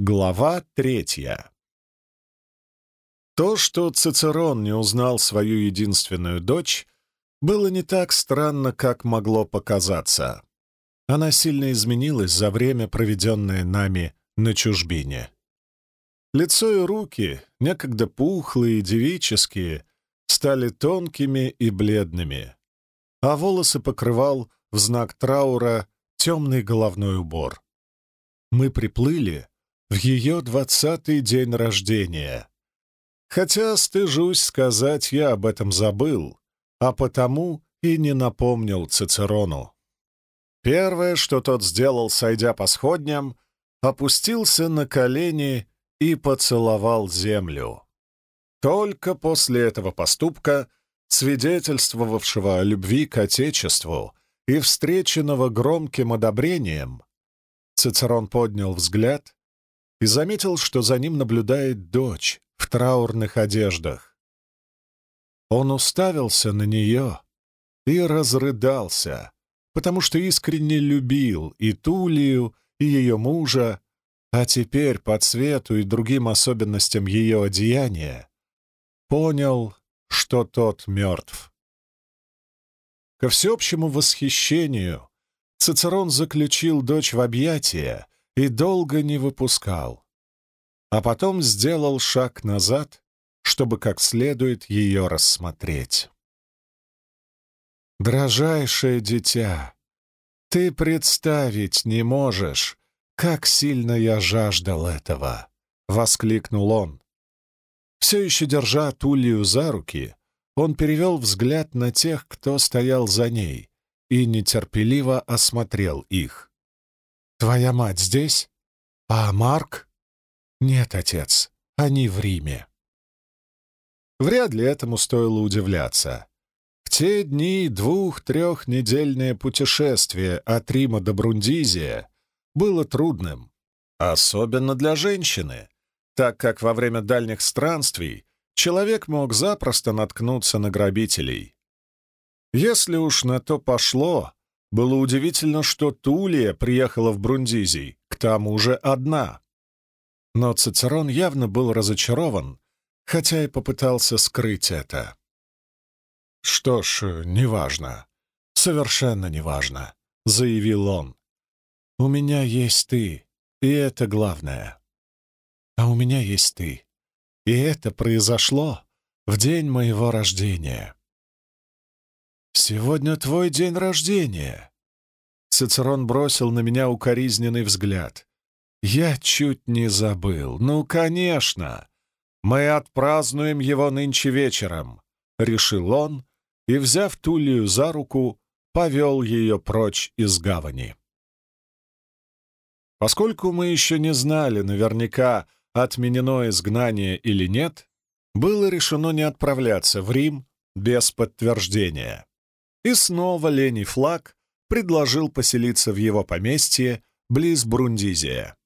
Глава третья То, что Цицерон не узнал свою единственную дочь, было не так странно, как могло показаться. Она сильно изменилась за время, проведенное нами на чужбине. Лицо и руки, некогда пухлые и девические, стали тонкими и бледными, а волосы покрывал в знак траура темный головной убор. Мы приплыли в ее двадцатый день рождения. Хотя, стыжусь сказать, я об этом забыл, а потому и не напомнил Цицерону. Первое, что тот сделал, сойдя по сходням, опустился на колени и поцеловал землю. Только после этого поступка, свидетельствовавшего о любви к Отечеству и встреченного громким одобрением, Цицерон поднял взгляд и заметил, что за ним наблюдает дочь в траурных одеждах. Он уставился на нее и разрыдался, потому что искренне любил и Тулию, и ее мужа, а теперь по цвету и другим особенностям ее одеяния понял, что тот мертв. Ко всеобщему восхищению Цицерон заключил дочь в объятия и долго не выпускал, а потом сделал шаг назад, чтобы как следует ее рассмотреть. «Дрожайшее дитя, ты представить не можешь, как сильно я жаждал этого!» — воскликнул он. Все еще держа Тулию за руки, он перевел взгляд на тех, кто стоял за ней, и нетерпеливо осмотрел их. Твоя мать здесь? А Марк? Нет, отец, они в Риме. Вряд ли этому стоило удивляться. В те дни двух-трехнедельное путешествие от Рима до Брундизия было трудным, особенно для женщины, так как во время дальних странствий человек мог запросто наткнуться на грабителей. Если уж на то пошло, было удивительно, что Тулия приехала в Брундизий, к тому же одна. Но Цицерон явно был разочарован, хотя и попытался скрыть это. «Что ж, неважно. Совершенно неважно», — заявил он. «У меня есть ты, и это главное. А у меня есть ты, и это произошло в день моего рождения». «Сегодня твой день рождения!» Цицерон бросил на меня укоризненный взгляд. «Я чуть не забыл. Ну, конечно! Мы отпразднуем его нынче вечером!» — решил он и, взяв Тулию за руку, повел ее прочь из гавани. Поскольку мы еще не знали наверняка, отменено изгнание или нет, было решено не отправляться в Рим без подтверждения. И снова Лений Флаг предложил поселиться в его поместье близ Брундизия.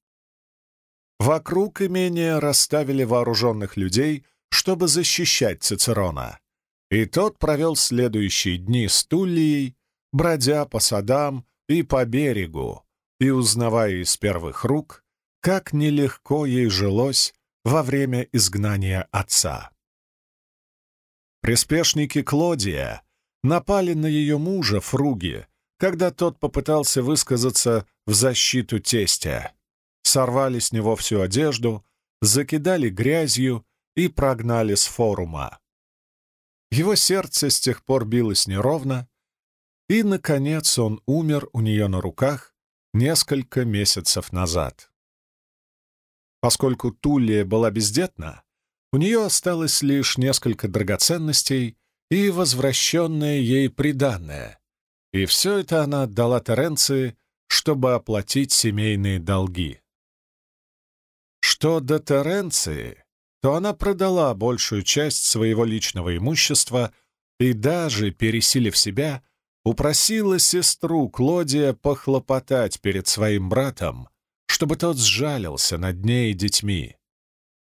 Вокруг имения расставили вооруженных людей, чтобы защищать Цицерона. И тот провел следующие дни с Туллией, бродя по садам и по берегу, и узнавая из первых рук, как нелегко ей жилось во время изгнания отца. Приспешники Клодия напали на ее мужа Фруги, когда тот попытался высказаться в защиту тестя. Сорвали с него всю одежду, закидали грязью и прогнали с форума. Его сердце с тех пор билось неровно, и, наконец, он умер у нее на руках несколько месяцев назад. Поскольку Тулия была бездетна, у нее осталось лишь несколько драгоценностей и возвращенное ей приданное. И все это она отдала Теренции, чтобы оплатить семейные долги. Что до Теренции, то она продала большую часть своего личного имущества и даже, пересилив себя, упросила сестру Клодия похлопотать перед своим братом, чтобы тот сжалился над ней и детьми.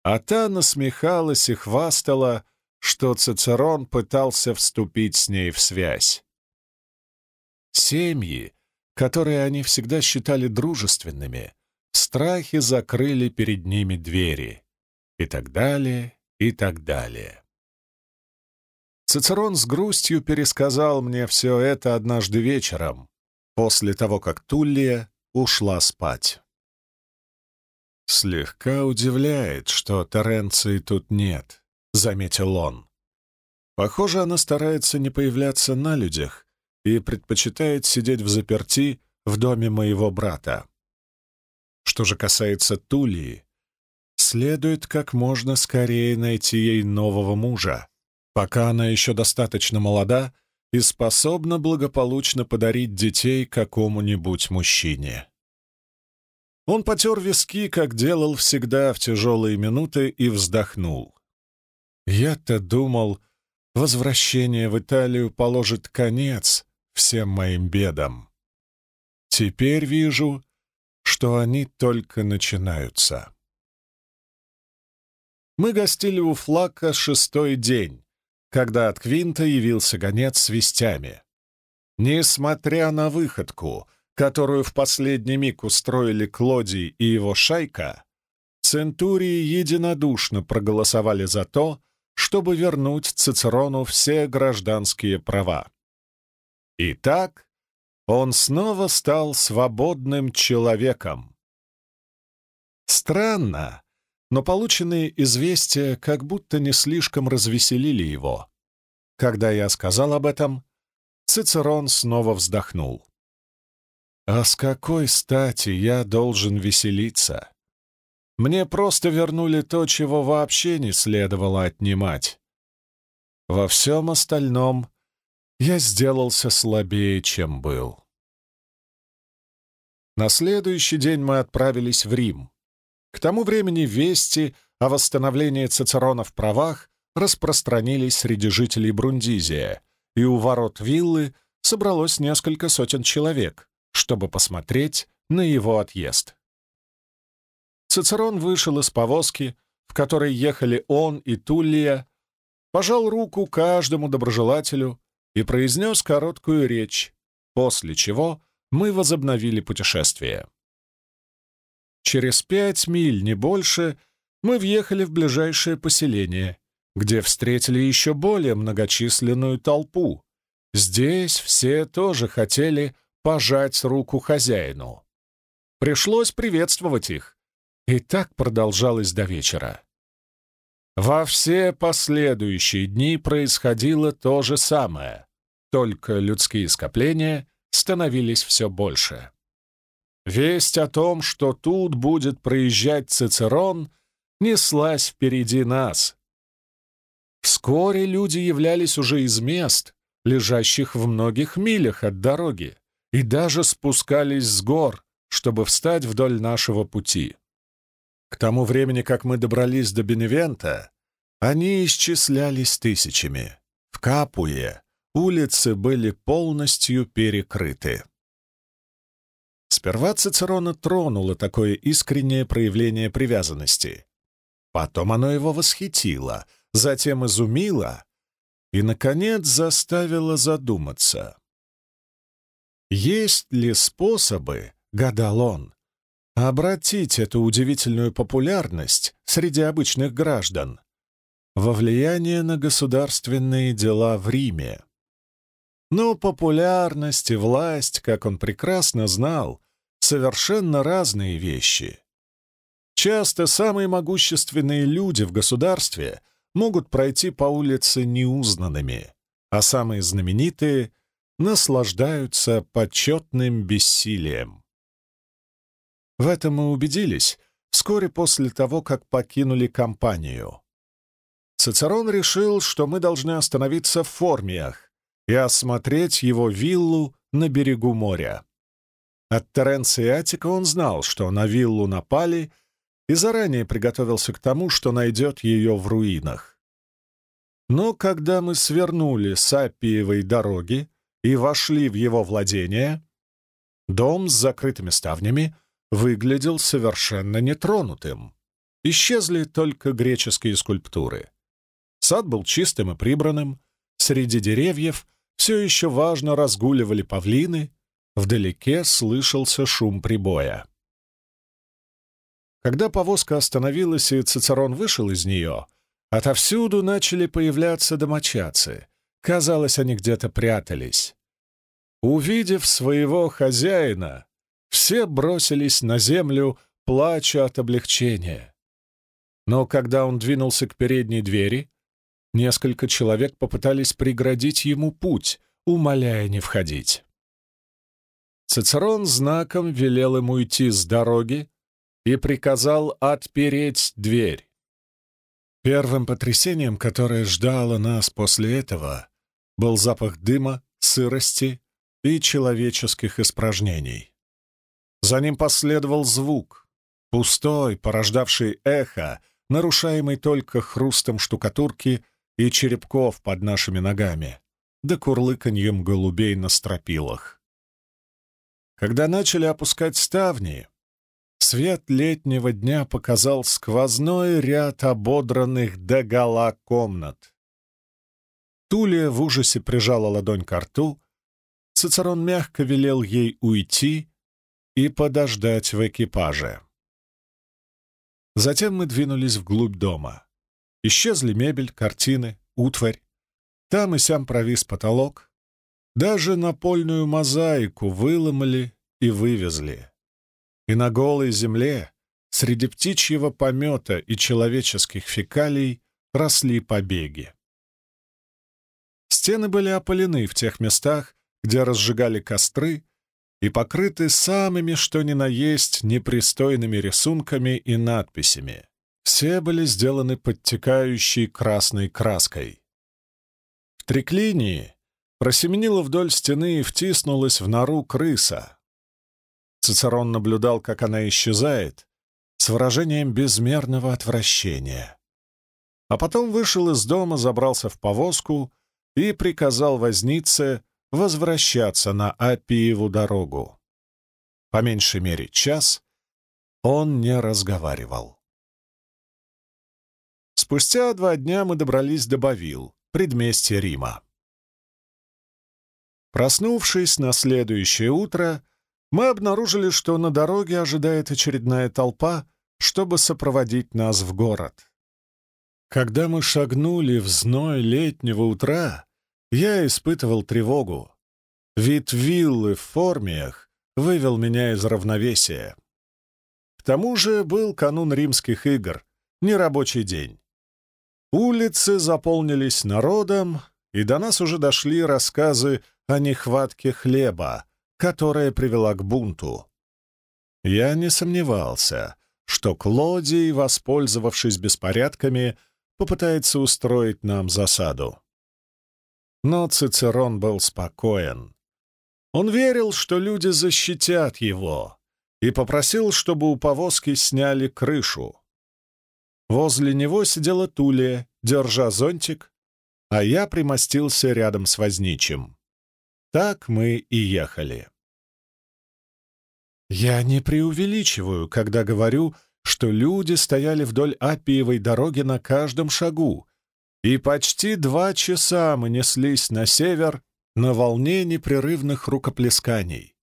А та насмехалась и хвастала, что Цицерон пытался вступить с ней в связь. Семьи, которые они всегда считали дружественными, в страхе закрыли перед ними двери. И так далее, и так далее. Цицерон с грустью пересказал мне все это однажды вечером, после того, как Туллия ушла спать. «Слегка удивляет, что Теренции тут нет», — заметил он. «Похоже, она старается не появляться на людях и предпочитает сидеть в заперти в доме моего брата. Что же касается Тулии, следует как можно скорее найти ей нового мужа, пока она еще достаточно молода и способна благополучно подарить детей какому-нибудь мужчине. Он потер виски, как делал всегда в тяжелые минуты, и вздохнул. «Я-то думал, возвращение в Италию положит конец всем моим бедам. Теперь вижу, что они только начинаются». Мы гостили у Флака шестой день, когда от Квинта явился гонец с вестями. Несмотря на выходку, которую в последний миг устроили Клодий и его шайка, Центурии единодушно проголосовали за то, чтобы вернуть Цицерону все гражданские права. Итак, он снова стал свободным человеком. Странно, но полученные известия как будто не слишком развеселили его. Когда я сказал об этом, Цицерон снова вздохнул. «А с какой стати я должен веселиться? Мне просто вернули то, чего вообще не следовало отнимать. Во всем остальном я сделался слабее, чем был». На следующий день мы отправились в Рим. К тому времени вести о восстановлении Цицерона в правах распространились среди жителей Брундизия, и у ворот виллы собралось несколько сотен человек, чтобы посмотреть на его отъезд. Цицерон вышел из повозки, в которой ехали он и Туллия, пожал руку каждому доброжелателю и произнес короткую речь, после чего мы возобновили путешествие. Через пять миль, не больше, мы въехали в ближайшее поселение, где встретили еще более многочисленную толпу. Здесь все тоже хотели пожать руку хозяину. Пришлось приветствовать их. И так продолжалось до вечера. Во все последующие дни происходило то же самое, только людские скопления становились все больше. Весть о том, что тут будет проезжать Цицерон, неслась впереди нас. Вскоре люди являлись уже из мест, лежащих в многих милях от дороги, и даже спускались с гор, чтобы встать вдоль нашего пути. К тому времени, как мы добрались до Беневента, они исчислялись тысячами. В Капуе улицы были полностью перекрыты. Сперва Цицерона тронуло такое искреннее проявление привязанности. Потом оно его восхитило, затем изумило и, наконец, заставило задуматься. Есть ли способы, гадал он, обратить эту удивительную популярность среди обычных граждан во влияние на государственные дела в Риме? Но популярность и власть, как он прекрасно знал, совершенно разные вещи. Часто самые могущественные люди в государстве могут пройти по улице неузнанными, а самые знаменитые наслаждаются почетным бессилием. В этом мы убедились вскоре после того, как покинули компанию. Цицерон решил, что мы должны остановиться в Формиях, и осмотреть его виллу на берегу моря. От Теренца и Атика он знал, что на виллу напали, и заранее приготовился к тому, что найдет ее в руинах. Но когда мы свернули с Аппиевой дороги и вошли в его владение, дом с закрытыми ставнями выглядел совершенно нетронутым. Исчезли только греческие скульптуры. Сад был чистым и прибранным, среди деревьев все еще важно разгуливали павлины, вдалеке слышался шум прибоя. Когда повозка остановилась и Цицерон вышел из нее, отовсюду начали появляться домочадцы. Казалось, они где-то прятались. Увидев своего хозяина, все бросились на землю, плача от облегчения. Но когда он двинулся к передней двери, несколько человек попытались преградить ему путь, умоляя не входить. Цицерон знаком велел ему уйти с дороги и приказал отпереть дверь. Первым потрясением, которое ждало нас после этого, был запах дыма, сырости и человеческих испражнений. За ним последовал звук, пустой, порождавший эхо, нарушаемый только хрустом штукатурки и черепков под нашими ногами, да курлыканьем голубей на стропилах. Когда начали опускать ставни, свет летнего дня показал сквозной ряд ободранных догола комнат. Тулия в ужасе прижала ладонь к рту, Цицерон мягко велел ей уйти и подождать в экипаже. Затем мы двинулись вглубь дома. Исчезли мебель, картины, утварь. Там и сям провис потолок. Даже напольную мозаику выломали и вывезли. И на голой земле, среди птичьего помета и человеческих фекалий, росли побеги. Стены были опалены в тех местах, где разжигали костры, и покрыты самыми что ни на есть непристойными рисунками и надписями. Все были сделаны подтекающей красной краской. В триклинии просеменила вдоль стены и втиснулась в нору крыса. Цицерон наблюдал, как она исчезает, с выражением безмерного отвращения. А потом вышел из дома, забрался в повозку и приказал вознице возвращаться на Апиеву дорогу. По меньшей мере час он не разговаривал. Спустя два дня мы добрались до Бавил, предместья Рима. Проснувшись на следующее утро, мы обнаружили, что на дороге ожидает очередная толпа, чтобы сопроводить нас в город. Когда мы шагнули в зной летнего утра, я испытывал тревогу. Вид виллы в формиях вывел меня из равновесия. К тому же был канун римских игр, нерабочий день. Улицы заполнились народом, и до нас уже дошли рассказы о нехватке хлеба, которая привела к бунту. Я не сомневался, что Клодий, воспользовавшись беспорядками, попытается устроить нам засаду. Но Цицерон был спокоен. Он верил, что люди защитят его, и попросил, чтобы у повозки сняли крышу. Возле него сидела Тулия, держа зонтик, а я примостился рядом с возничим. Так мы и ехали. Я не преувеличиваю, когда говорю, что люди стояли вдоль Апиевой дороги на каждом шагу, и почти два часа мы неслись на север на волне непрерывных рукоплесканий.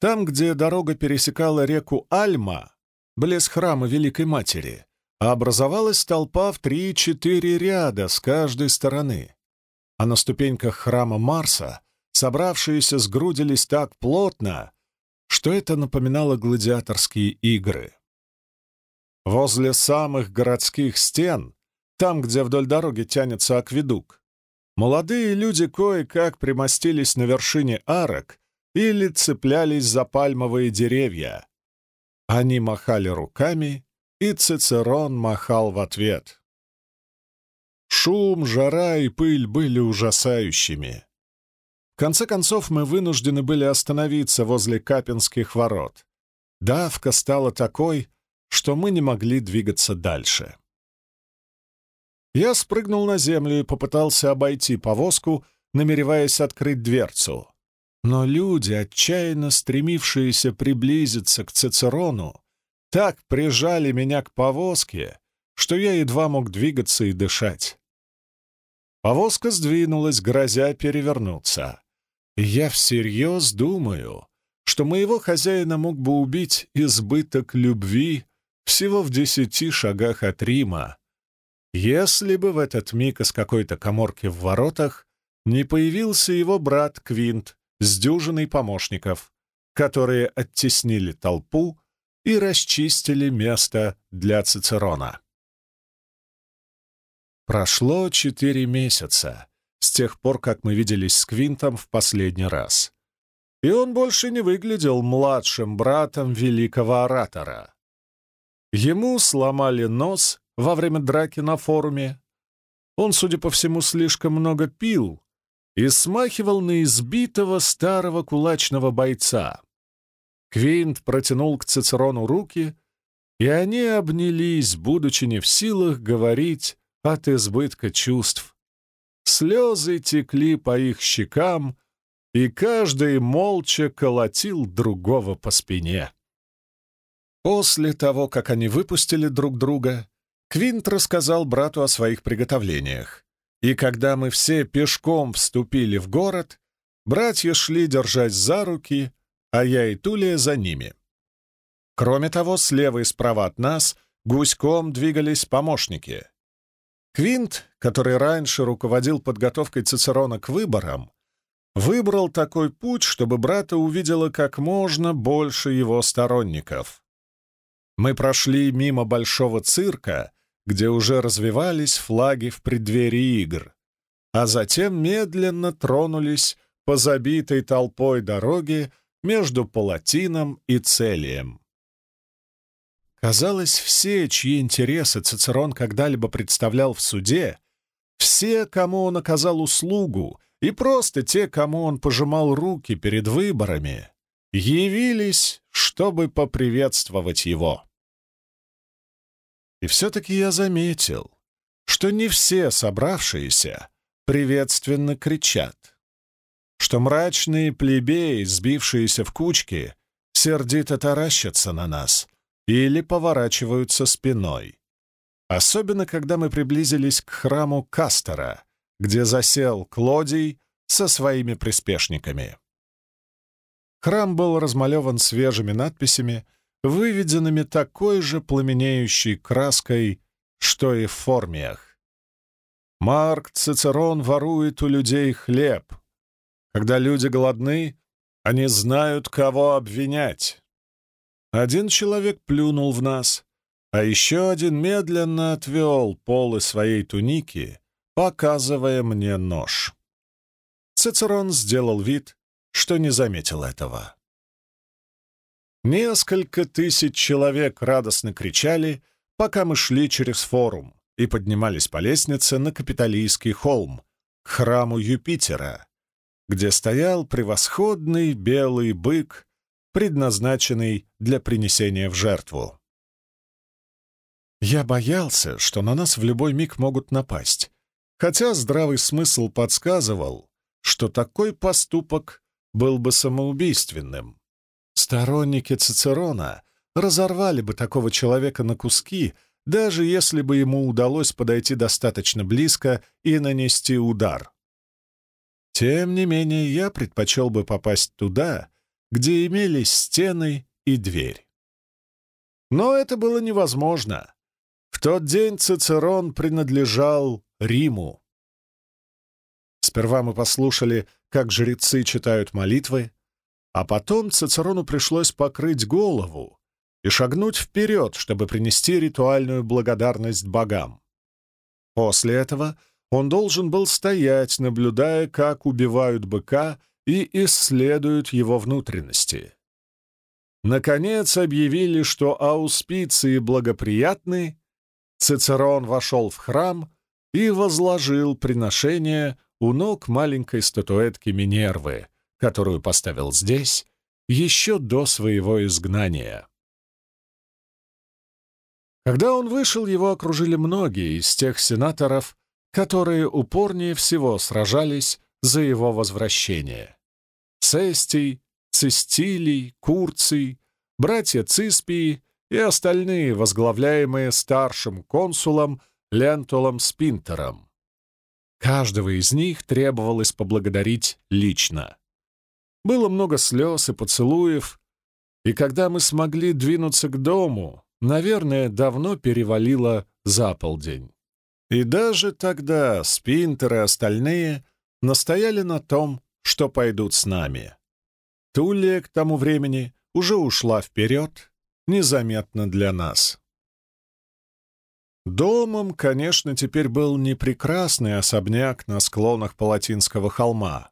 Там, где дорога пересекала реку Альма, близ храма Великой Матери, образовалась толпа в три-четыре ряда с каждой стороны, а на ступеньках храма Марса собравшиеся сгрудились так плотно, что это напоминало гладиаторские игры. Возле самых городских стен там, где вдоль дороги тянется акведук. Молодые люди кое-как примостились на вершине арок или цеплялись за пальмовые деревья. Они махали руками, и Цицерон махал в ответ. Шум, жара и пыль были ужасающими. В конце концов, мы вынуждены были остановиться возле Капинских ворот. Давка стала такой, что мы не могли двигаться дальше. Я спрыгнул на землю и попытался обойти повозку, намереваясь открыть дверцу. Но люди, отчаянно стремившиеся приблизиться к Цицерону, так прижали меня к повозке, что я едва мог двигаться и дышать. Повозка сдвинулась, грозя перевернуться. Я всерьез думаю, что моего хозяина мог бы убить избыток любви всего в десяти шагах от Рима, если бы в этот миг из какой-то коморки в воротах не появился его брат Квинт с дюжиной помощников, которые оттеснили толпу и расчистили место для Цицерона. Прошло четыре месяца с тех пор, как мы виделись с Квинтом в последний раз. И он больше не выглядел младшим братом великого оратора. Ему сломали нос во время драки на форуме. Он, судя по всему, слишком много пил и смахивал на избитого старого кулачного бойца. Квинт протянул к Цицерону руки, и они обнялись, будучи не в силах говорить от избытка чувств. Слезы текли по их щекам, и каждый молча колотил другого по спине. После того, как они выпустили друг друга, Квинт рассказал брату о своих приготовлениях. И когда мы все пешком вступили в город, братья шли держась за руки, а я и Тулия за ними. Кроме того, слева и справа от нас гуськом двигались помощники. Квинт, который раньше руководил подготовкой Цицерона к выборам, выбрал такой путь, чтобы брата увидело как можно больше его сторонников. Мы прошли мимо большого цирка, где уже развивались флаги в преддверии игр, а затем медленно тронулись по забитой толпой дороге между Палатином и Целием. Казалось, все, чьи интересы Цицерон когда-либо представлял в суде, все, кому он оказал услугу, и просто те, кому он пожимал руки перед выборами, явились, чтобы поприветствовать его. И все-таки я заметил, что не все собравшиеся приветственно кричат, что мрачные плебеи, сбившиеся в кучки, сердито таращатся на нас или поворачиваются спиной. Особенно, когда мы приблизились к храму Кастера, где засел Клодий со своими приспешниками. Храм был размалеван свежими надписями — выведенными такой же пламенеющей краской, что и в формиях. Марк Цицерон ворует у людей хлеб. Когда люди голодны, они знают, кого обвинять. Один человек плюнул в нас, а еще один медленно отвел полы своей туники, показывая мне нож. Цицерон сделал вид, что не заметил этого. Несколько тысяч человек радостно кричали, пока мы шли через форум и поднимались по лестнице на Капитолийский холм, к храму Юпитера, где стоял превосходный белый бык, предназначенный для принесения в жертву. Я боялся, что на нас в любой миг могут напасть, хотя здравый смысл подсказывал, что такой поступок был бы самоубийственным. Сторонники Цицерона разорвали бы такого человека на куски, даже если бы ему удалось подойти достаточно близко и нанести удар. Тем не менее, я предпочел бы попасть туда, где имелись стены и дверь. Но это было невозможно. В тот день Цицерон принадлежал Риму. Сперва мы послушали, как жрецы читают молитвы, а потом Цицерону пришлось покрыть голову и шагнуть вперед, чтобы принести ритуальную благодарность богам. После этого он должен был стоять, наблюдая, как убивают быка и исследуют его внутренности. Наконец объявили, что ауспиции благоприятны, Цицерон вошел в храм и возложил приношение у ног маленькой статуэтки Минервы, которую поставил здесь еще до своего изгнания. Когда он вышел, его окружили многие из тех сенаторов, которые упорнее всего сражались за его возвращение. Цестий, Цистилий, Курций, братья Циспии и остальные, возглавляемые старшим консулом Лентулом Спинтером. Каждого из них требовалось поблагодарить лично. Было много слез и поцелуев, и когда мы смогли двинуться к дому, наверное, давно перевалило за полдень. И даже тогда Спинтер и остальные настояли на том, что пойдут с нами. Тулия к тому времени уже ушла вперед, незаметно для нас. Домом, конечно, теперь был не прекрасный особняк на склонах Палатинского холма.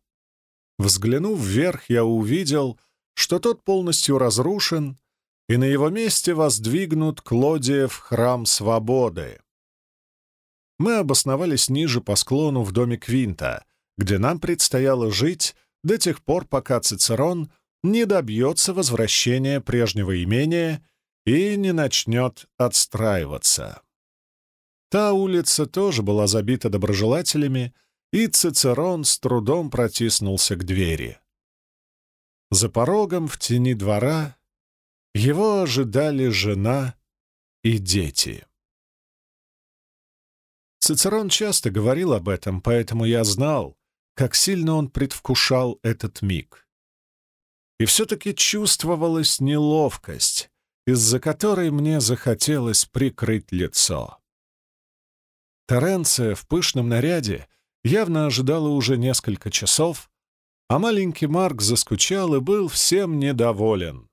Взглянув вверх, я увидел, что тот полностью разрушен, и на его месте воздвигнут Клодиев храм свободы. Мы обосновались ниже по склону в доме Квинта, где нам предстояло жить до тех пор, пока Цицерон не добьется возвращения прежнего имения и не начнет отстраиваться. Та улица тоже была забита доброжелателями, и Цицерон с трудом протиснулся к двери. За порогом в тени двора его ожидали жена и дети. Цицерон часто говорил об этом, поэтому я знал, как сильно он предвкушал этот миг. И все-таки чувствовалась неловкость, из-за которой мне захотелось прикрыть лицо. Теренция в пышном наряде явно ожидала уже несколько часов, а маленький Марк заскучал и был всем недоволен.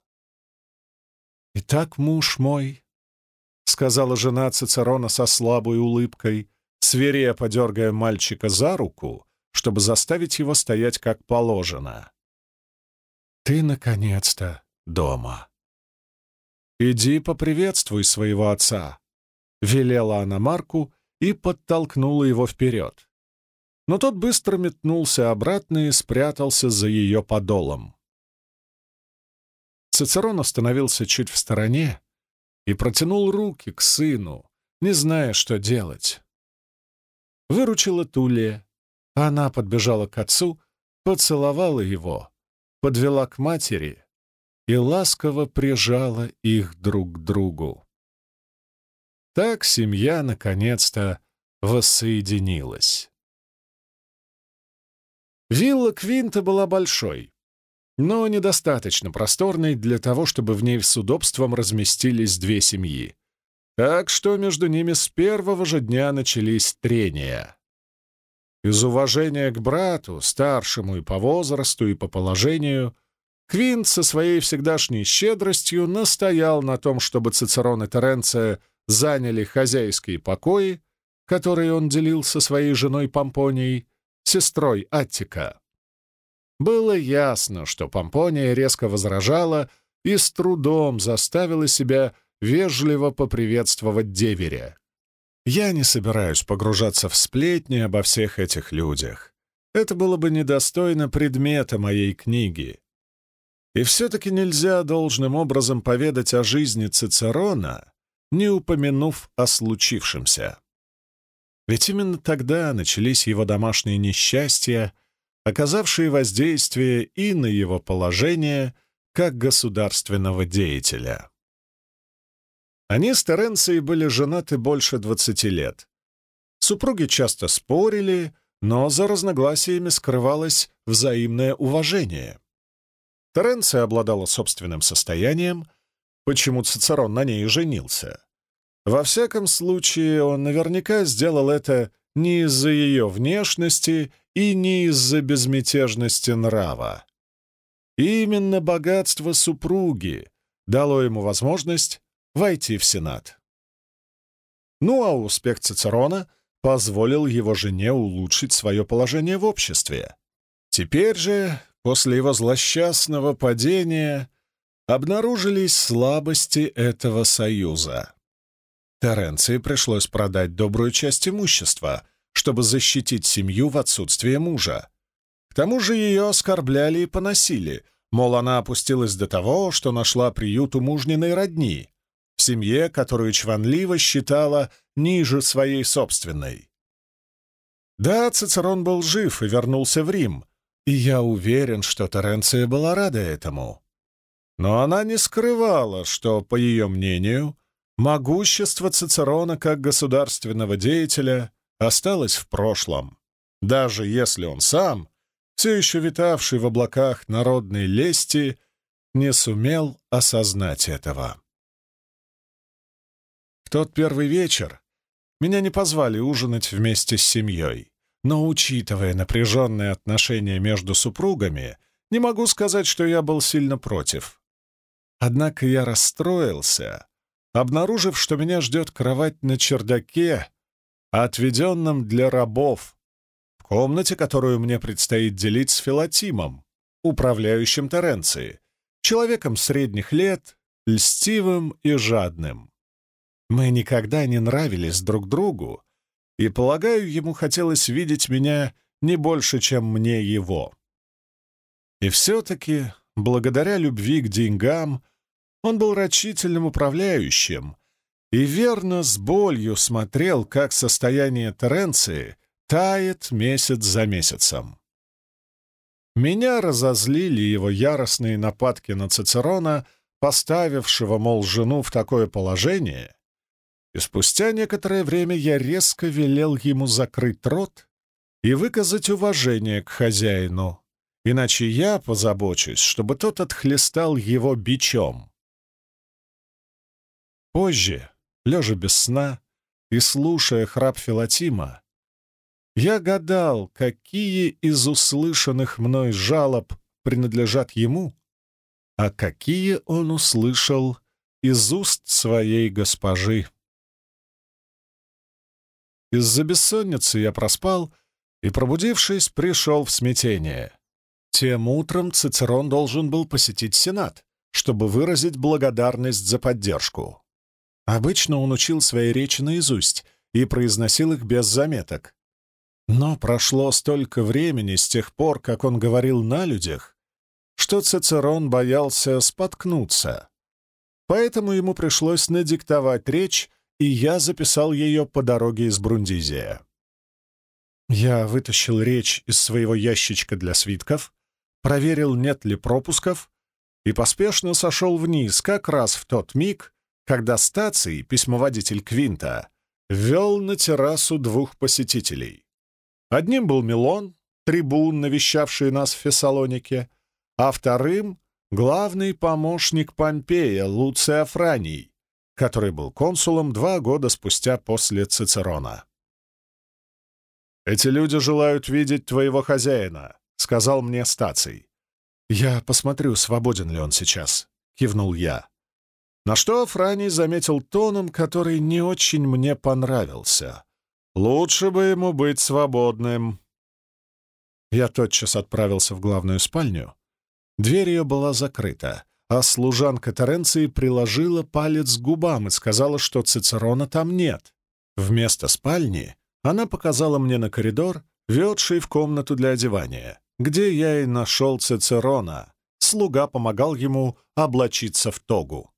«Итак, муж мой», — сказала жена Цицерона со слабой улыбкой, свирепо дергая мальчика за руку, чтобы заставить его стоять как положено. «Ты, наконец-то, дома. Иди поприветствуй своего отца», — велела она Марку и подтолкнула его вперед. Но тот быстро метнулся обратно и спрятался за ее подолом. Цицерон остановился чуть в стороне и протянул руки к сыну, не зная, что делать. Выручила Тулия. Она подбежала к отцу, поцеловала его, подвела к матери и ласково прижала их друг к другу. Так семья наконец-то воссоединилась. Вилла Квинта была большой, но недостаточно просторной для того, чтобы в ней с удобством разместились две семьи. Так что между ними с первого же дня начались трения. Из уважения к брату, старшему и по возрасту, и по положению, Квинт со своей всегдашней щедростью настоял на том, чтобы Цицерон и Теренция заняли хозяйские покои, которые он делил со своей женой Помпонией, сестрой Аттика. Было ясно, что Помпония резко возражала и с трудом заставила себя вежливо поприветствовать деверя. Я не собираюсь погружаться в сплетни обо всех этих людях. Это было бы недостойно предмета моей книги. И все-таки нельзя должным образом поведать о жизни Цицерона, не упомянув о случившемся. Ведь именно тогда начались его домашние несчастья, оказавшие воздействие и на его положение как государственного деятеля. Они с Теренцией были женаты больше двадцати лет. Супруги часто спорили, но за разногласиями скрывалось взаимное уважение. Теренция обладала собственным состоянием, почему Цицерон на ней и женился. Во всяком случае, он наверняка сделал это не из-за ее внешности и не из-за безмятежности нрава. именно богатство супруги дало ему возможность войти в Сенат. Ну а успех Цицерона позволил его жене улучшить свое положение в обществе. Теперь же, после его злосчастного падения, обнаружились слабости этого союза. Теренции пришлось продать добрую часть имущества, чтобы защитить семью в отсутствие мужа. К тому же ее оскорбляли и поносили, мол, она опустилась до того, что нашла приют у мужниной родни, в семье, которую чванливо считала ниже своей собственной. Да, Цицерон был жив и вернулся в Рим, и я уверен, что Теренция была рада этому. Но она не скрывала, что, по ее мнению, Могущество Цицерона как государственного деятеля осталось в прошлом, даже если он сам, все еще витавший в облаках народной лести, не сумел осознать этого. тот первый вечер меня не позвали ужинать вместе с семьей, но, учитывая напряженные отношения между супругами, не могу сказать, что я был сильно против. Однако я расстроился, обнаружив, что меня ждет кровать на чердаке, отведенном для рабов, в комнате, которую мне предстоит делить с Филатимом, управляющим Теренции, человеком средних лет, льстивым и жадным. Мы никогда не нравились друг другу, и, полагаю, ему хотелось видеть меня не больше, чем мне его. И все-таки, благодаря любви к деньгам, он был рачительным управляющим и верно с болью смотрел, как состояние Теренции тает месяц за месяцем. Меня разозлили его яростные нападки на Цицерона, поставившего, мол, жену в такое положение, и спустя некоторое время я резко велел ему закрыть рот и выказать уважение к хозяину, иначе я позабочусь, чтобы тот отхлестал его бичом. Позже, лежа без сна и слушая храп Филатима, я гадал, какие из услышанных мной жалоб принадлежат ему, а какие он услышал из уст своей госпожи. Из-за бессонницы я проспал и, пробудившись, пришел в смятение. Тем утром Цицерон должен был посетить Сенат, чтобы выразить благодарность за поддержку. Обычно он учил свои речи наизусть и произносил их без заметок. Но прошло столько времени с тех пор, как он говорил на людях, что Цицерон боялся споткнуться. Поэтому ему пришлось надиктовать речь, и я записал ее по дороге из Брундизия. Я вытащил речь из своего ящичка для свитков, проверил, нет ли пропусков, и поспешно сошел вниз как раз в тот миг, когда стаций, письмоводитель Квинта, ввел на террасу двух посетителей. Одним был Милон, трибун, навещавший нас в Фессалонике, а вторым — главный помощник Помпея Луций Афраний, который был консулом два года спустя после Цицерона. «Эти люди желают видеть твоего хозяина», — сказал мне Стаций. «Я посмотрю, свободен ли он сейчас», — кивнул я. На что Франи заметил тоном, который не очень мне понравился. «Лучше бы ему быть свободным». Я тотчас отправился в главную спальню. Дверь ее была закрыта, а служанка Теренции приложила палец к губам и сказала, что Цицерона там нет. Вместо спальни она показала мне на коридор, ведший в комнату для одевания, где я и нашел Цицерона. Слуга помогал ему облачиться в тогу.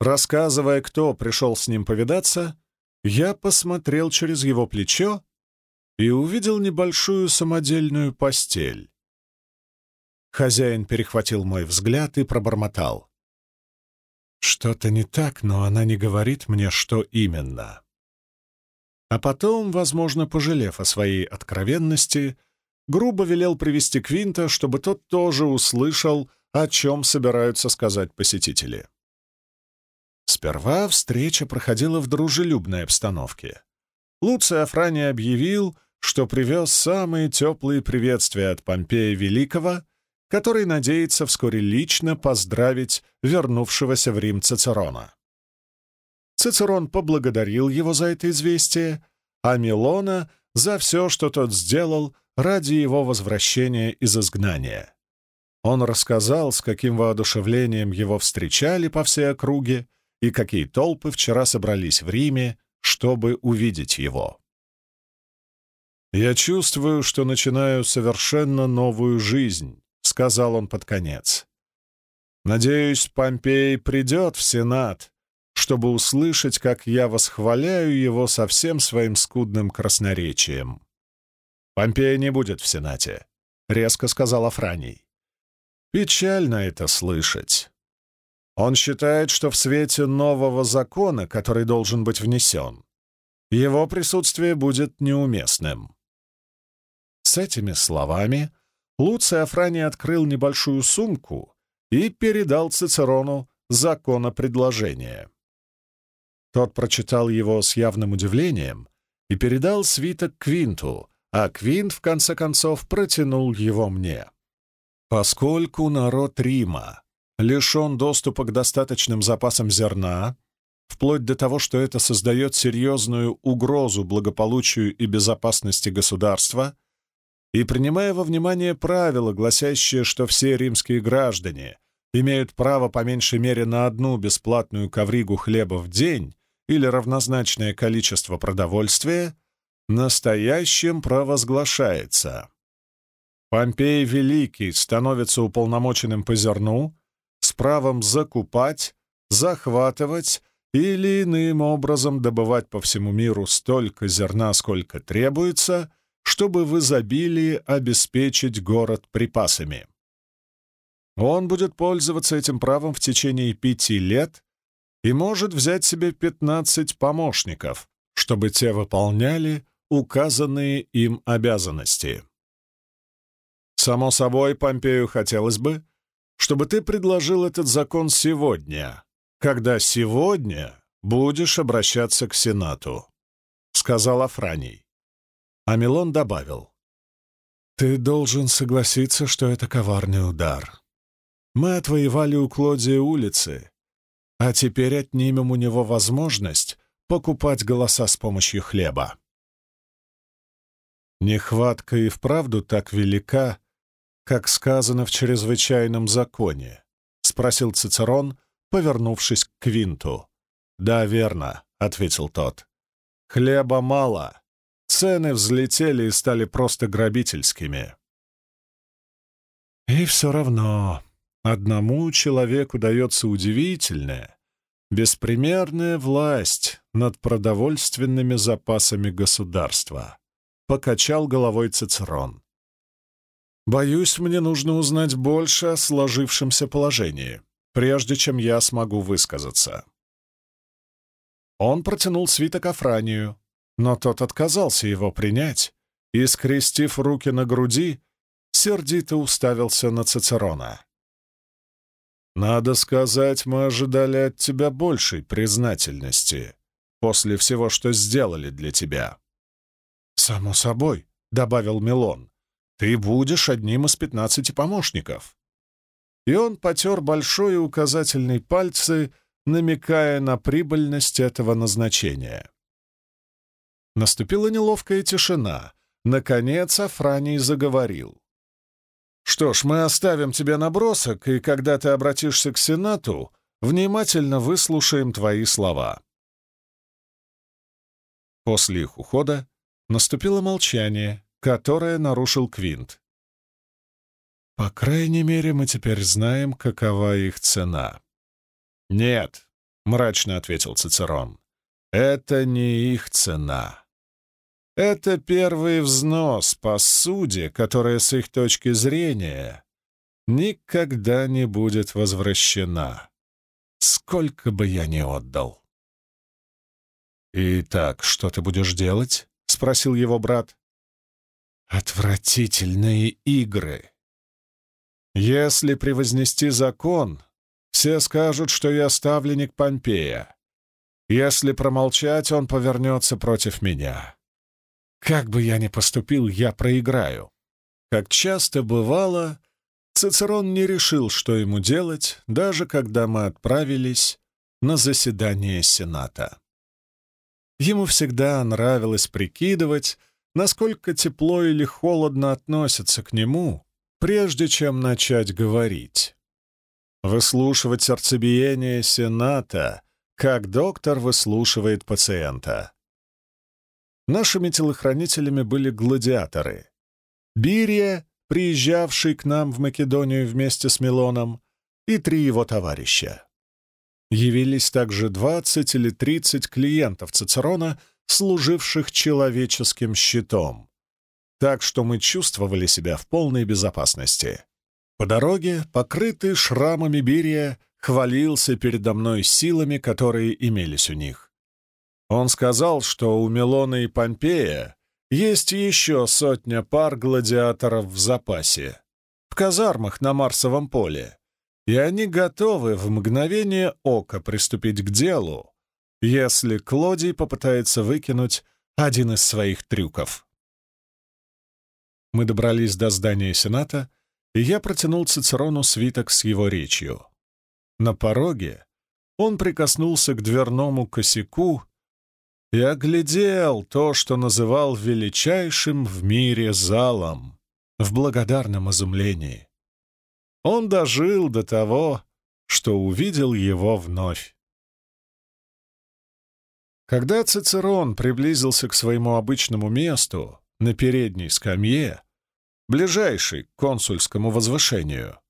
Рассказывая, кто пришел с ним повидаться, я посмотрел через его плечо и увидел небольшую самодельную постель. Хозяин перехватил мой взгляд и пробормотал. «Что-то не так, но она не говорит мне, что именно». А потом, возможно, пожалев о своей откровенности, грубо велел привести Квинта, чтобы тот тоже услышал, о чем собираются сказать посетители. Сперва встреча проходила в дружелюбной обстановке. Луций Афрани объявил, что привез самые теплые приветствия от Помпея Великого, который надеется вскоре лично поздравить вернувшегося в Рим Цицерона. Цицерон поблагодарил его за это известие, а Милона — за все, что тот сделал ради его возвращения из изгнания. Он рассказал, с каким воодушевлением его встречали по всей округе, и какие толпы вчера собрались в Риме, чтобы увидеть его. «Я чувствую, что начинаю совершенно новую жизнь», — сказал он под конец. «Надеюсь, Помпей придет в Сенат, чтобы услышать, как я восхваляю его со всем своим скудным красноречием». «Помпея не будет в Сенате», — резко сказал Афраний. «Печально это слышать. Он считает, что в свете нового закона, который должен быть внесен, его присутствие будет неуместным. С этими словами Луций Афрани открыл небольшую сумку и передал Цицерону законопредложение. Тот прочитал его с явным удивлением и передал свиток Квинту, а Квинт, в конце концов, протянул его мне. Поскольку народ Рима лишен доступа к достаточным запасам зерна, вплоть до того, что это создает серьезную угрозу благополучию и безопасности государства, и принимая во внимание правила, гласящие, что все римские граждане имеют право по меньшей мере на одну бесплатную ковригу хлеба в день или равнозначное количество продовольствия, настоящим провозглашается. Помпей Великий становится уполномоченным по зерну правом закупать, захватывать или иным образом добывать по всему миру столько зерна, сколько требуется, чтобы в изобилии обеспечить город припасами. Он будет пользоваться этим правом в течение пяти лет и может взять себе 15 помощников, чтобы те выполняли указанные им обязанности. Само собой, Помпею хотелось бы, чтобы ты предложил этот закон сегодня, когда сегодня будешь обращаться к Сенату», — сказал Афраний. А Милон добавил, «Ты должен согласиться, что это коварный удар. Мы отвоевали у Клодия улицы, а теперь отнимем у него возможность покупать голоса с помощью хлеба». Нехватка и вправду так велика, как сказано в чрезвычайном законе, — спросил Цицерон, повернувшись к Квинту. «Да, верно», — ответил тот. «Хлеба мало. Цены взлетели и стали просто грабительскими». И все равно одному человеку дается удивительная, беспримерная власть над продовольственными запасами государства, — покачал головой Цицерон. Боюсь, мне нужно узнать больше о сложившемся положении прежде чем я смогу высказаться. Он протянул свиток Афранию, но тот отказался его принять и, скрестив руки на груди, сердито уставился на Цицерона. «Надо сказать, мы ожидали от тебя большей признательности после всего, что сделали для тебя». «Само собой», — добавил Милон, — «ты будешь одним из пятнадцати помощников и он потер большой и указательный пальцы, намекая на прибыльность этого назначения. Наступила неловкая тишина. Наконец Афраний заговорил. «Что ж, мы оставим тебе набросок, и когда ты обратишься к Сенату, внимательно выслушаем твои слова». После их ухода наступило молчание, которое нарушил Квинт. По крайней мере, мы теперь знаем, какова их цена. Нет, мрачно ответил Цицерон. Это не их цена. Это первый взнос по суде, которая с их точки зрения никогда не будет возвращена. Сколько бы я ни отдал. «Итак, что ты будешь делать?» — спросил его брат. «Отвратительные игры», если превознести закон, все скажут, что я ставленник Помпея. Если промолчать, он повернется против меня. Как бы я ни поступил, я проиграю. Как часто бывало, Цицерон не решил, что ему делать, даже когда мы отправились на заседание Сената. Ему всегда нравилось прикидывать, насколько тепло или холодно относятся к нему, прежде чем начать говорить. Выслушивать сердцебиение Сената, как доктор выслушивает пациента. Нашими телохранителями были гладиаторы. Бирия, приезжавший к нам в Македонию вместе с Милоном, и три его товарища. Явились также 20 или 30 клиентов Цицерона, служивших человеческим щитом так что мы чувствовали себя в полной безопасности. По дороге, покрытый шрамами Бирия, хвалился передо мной силами, которые имелись у них. Он сказал, что у Милона и Помпея есть еще сотня пар гладиаторов в запасе, в казармах на Марсовом поле, и они готовы в мгновение ока приступить к делу, если Клодий попытается выкинуть один из своих трюков. Мы добрались до здания Сената, и я протянул Цицерону свиток с его речью. На пороге он прикоснулся к дверному косяку и оглядел то, что называл величайшим в мире залом, в благодарном изумлении. Он дожил до того, что увидел его вновь. Когда Цицерон приблизился к своему обычному месту на передней скамье, ближайшей к консульскому возвышению,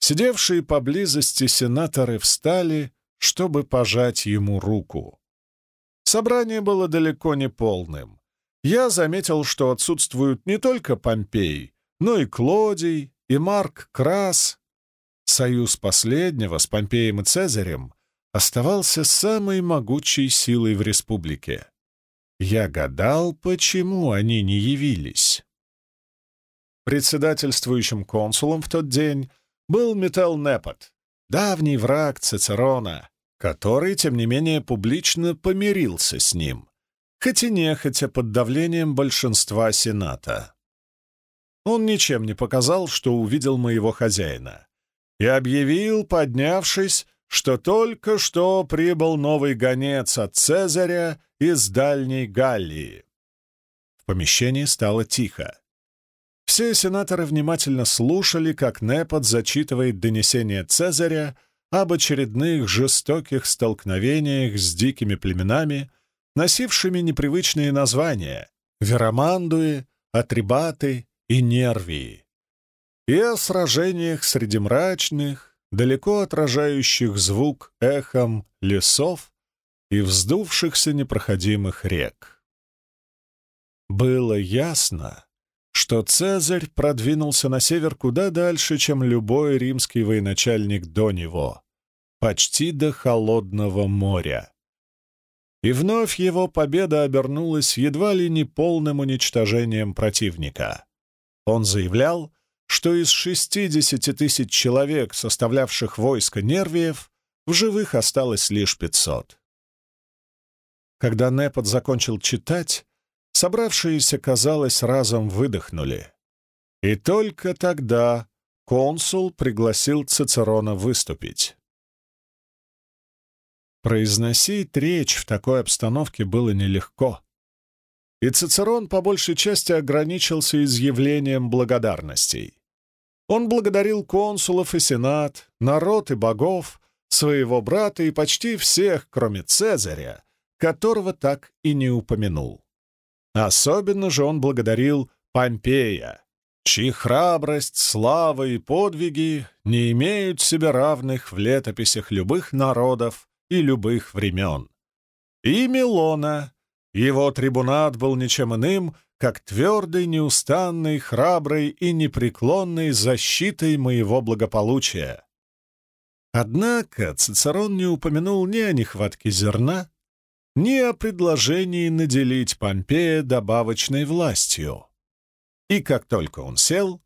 сидевшие поблизости сенаторы встали, чтобы пожать ему руку. Собрание было далеко не полным. Я заметил, что отсутствуют не только Помпей, но и Клодий, и Марк Крас. Союз последнего с Помпеем и Цезарем оставался самой могучей силой в республике. Я гадал, почему они не явились. Председательствующим консулом в тот день был Метел Непот, давний враг Цицерона, который, тем не менее, публично помирился с ним, хоть и нехотя под давлением большинства Сената. Он ничем не показал, что увидел моего хозяина, и объявил, поднявшись, что только что прибыл новый гонец от Цезаря из Дальней Галлии. В помещении стало тихо. Все сенаторы внимательно слушали, как Непот зачитывает донесение Цезаря об очередных жестоких столкновениях с дикими племенами, носившими непривычные названия — Верамандуи, Атрибаты и Нервии, и о сражениях среди мрачных, далеко отражающих звук эхом лесов и вздувшихся непроходимых рек. Было ясно, что Цезарь продвинулся на север куда дальше, чем любой римский военачальник до него, почти до Холодного моря. И вновь его победа обернулась едва ли не полным уничтожением противника. Он заявлял, что из 60 тысяч человек, составлявших войско Нервиев, в живых осталось лишь 500. Когда Непот закончил читать, собравшиеся, казалось, разом выдохнули. И только тогда консул пригласил Цицерона выступить. Произносить речь в такой обстановке было нелегко. И Цицерон по большей части ограничился изъявлением благодарностей. Он благодарил консулов и сенат, народ и богов, своего брата и почти всех, кроме Цезаря, которого так и не упомянул. Особенно же он благодарил Помпея, чьи храбрость, слава и подвиги не имеют себе равных в летописях любых народов и любых времен. И Милона, его трибунат был ничем иным, как твердой, неустанной, храброй и непреклонной защитой моего благополучия. Однако Цицерон не упомянул ни о нехватке зерна, ни о предложении наделить Помпея добавочной властью. И как только он сел,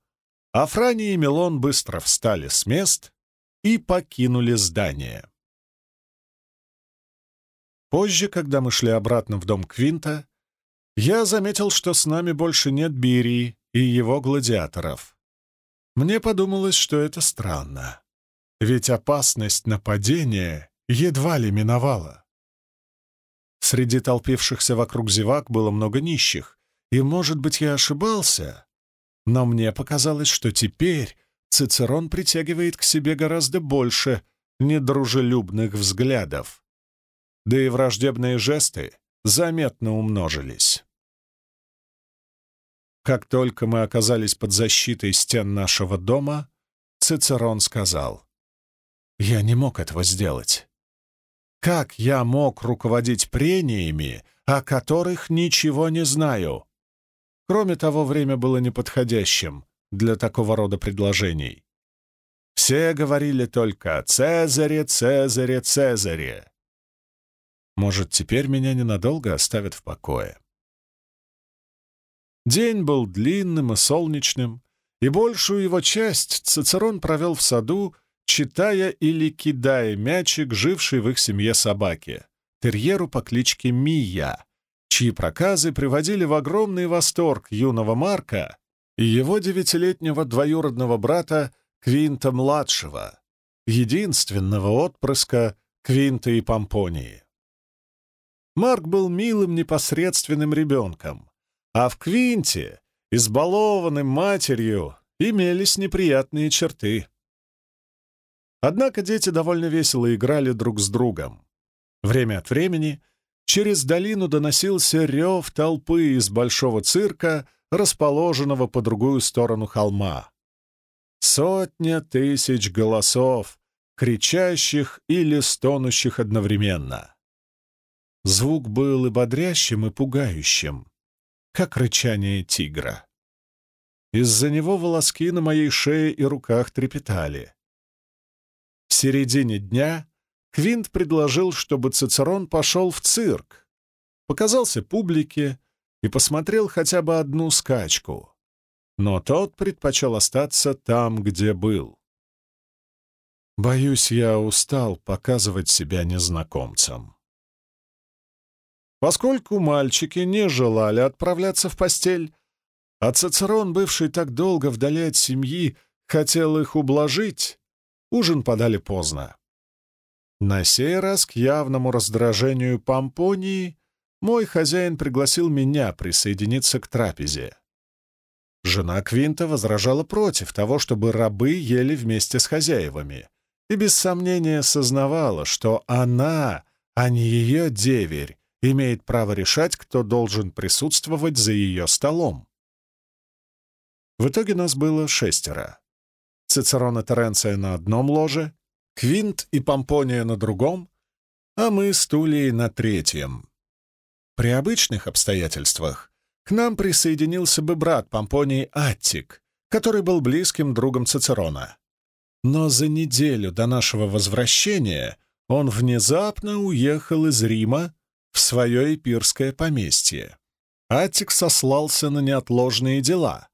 Афрани и Милон быстро встали с мест и покинули здание. Позже, когда мы шли обратно в дом Квинта, я заметил, что с нами больше нет Бирии и его гладиаторов. Мне подумалось, что это странно, ведь опасность нападения едва ли миновала. Среди толпившихся вокруг зевак было много нищих, и, может быть, я ошибался, но мне показалось, что теперь Цицерон притягивает к себе гораздо больше недружелюбных взглядов, да и враждебные жесты заметно умножились. Как только мы оказались под защитой стен нашего дома, Цицерон сказал, «Я не мог этого сделать. Как я мог руководить прениями, о которых ничего не знаю? Кроме того, время было неподходящим для такого рода предложений. Все говорили только Цезаре, Цезаре, Цезаре. Может, теперь меня ненадолго оставят в покое. День был длинным и солнечным, и большую его часть Цицерон провел в саду, читая или кидая мячик, жившей в их семье собаке, терьеру по кличке Мия, чьи проказы приводили в огромный восторг юного Марка и его девятилетнего двоюродного брата Квинта-младшего, единственного отпрыска Квинта и Помпонии. Марк был милым непосредственным ребенком, а в Квинте, избалованным матерью, имелись неприятные черты. Однако дети довольно весело играли друг с другом. Время от времени через долину доносился рев толпы из большого цирка, расположенного по другую сторону холма. Сотня тысяч голосов, кричащих или стонущих одновременно. Звук был и бодрящим, и пугающим, как рычание тигра. Из-за него волоски на моей шее и руках трепетали. В середине дня Квинт предложил, чтобы Цицерон пошел в цирк, показался публике и посмотрел хотя бы одну скачку но тот предпочел остаться там, где был. Боюсь, я устал показывать себя незнакомцам. Поскольку мальчики не желали отправляться в постель, а Цицерон, бывший так долго вдали от семьи, хотел их ублажить, ужин подали поздно. На сей раз, к явному раздражению Помпонии, мой хозяин пригласил меня присоединиться к трапезе. Жена Квинта возражала против того, чтобы рабы ели вместе с хозяевами, и без сомнения сознавала, что она, а не ее деверь, имеет право решать, кто должен присутствовать за ее столом. В итоге нас было шестеро. Цицерон и Теренция на одном ложе, Квинт и Помпония на другом, а мы с Тулией на третьем. При обычных обстоятельствах к нам присоединился бы брат Помпоний Аттик, который был близким другом Цицерона. Но за неделю до нашего возвращения он внезапно уехал из Рима в свое эпирское поместье. Аттик сослался на неотложные дела.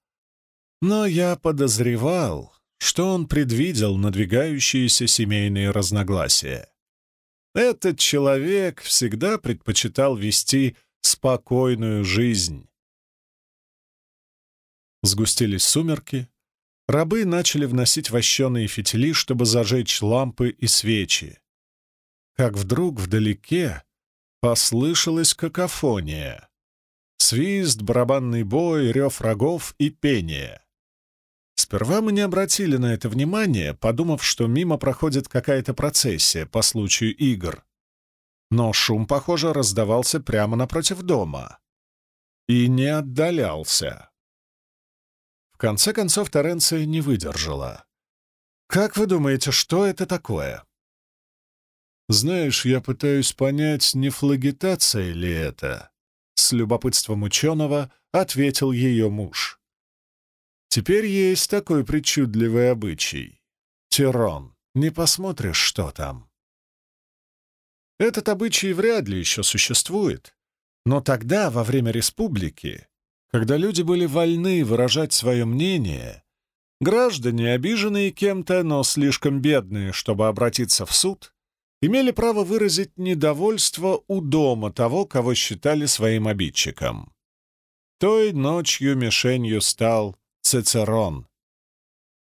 Но я подозревал, что он предвидел надвигающиеся семейные разногласия. Этот человек всегда предпочитал вести спокойную жизнь, Сгустились сумерки. Рабы начали вносить вощеные фитили, чтобы зажечь лампы и свечи. Как вдруг вдалеке послышалась какофония. Свист, барабанный бой, рев рогов и пение. Сперва мы не обратили на это внимания, подумав, что мимо проходит какая-то процессия по случаю игр. Но шум, похоже, раздавался прямо напротив дома. И не отдалялся конце концов Теренция не выдержала. «Как вы думаете, что это такое?» «Знаешь, я пытаюсь понять, не флагитация ли это?» С любопытством ученого ответил ее муж. «Теперь есть такой причудливый обычай. Тирон, не посмотришь, что там?» Этот обычай вряд ли еще существует, но тогда, во время республики, когда люди были вольны выражать свое мнение, граждане, обиженные кем-то, но слишком бедные, чтобы обратиться в суд, имели право выразить недовольство у дома того, кого считали своим обидчиком. Той ночью мишенью стал Цицерон.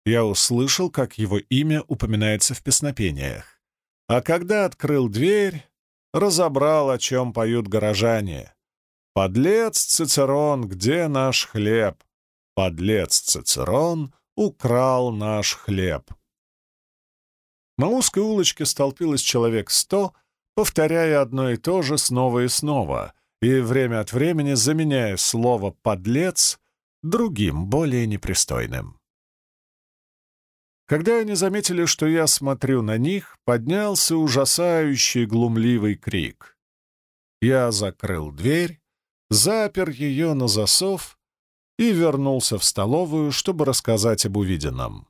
Я услышал, как его имя упоминается в песнопениях. А когда открыл дверь, разобрал, о чем поют горожане. «Подлец Цицерон, где наш хлеб? Подлец Цицерон украл наш хлеб». На узкой улочке столпилось человек сто, повторяя одно и то же снова и снова, и время от времени заменяя слово «подлец» другим, более непристойным. Когда они заметили, что я смотрю на них, поднялся ужасающий глумливый крик. Я закрыл дверь запер ее на засов и вернулся в столовую, чтобы рассказать об увиденном.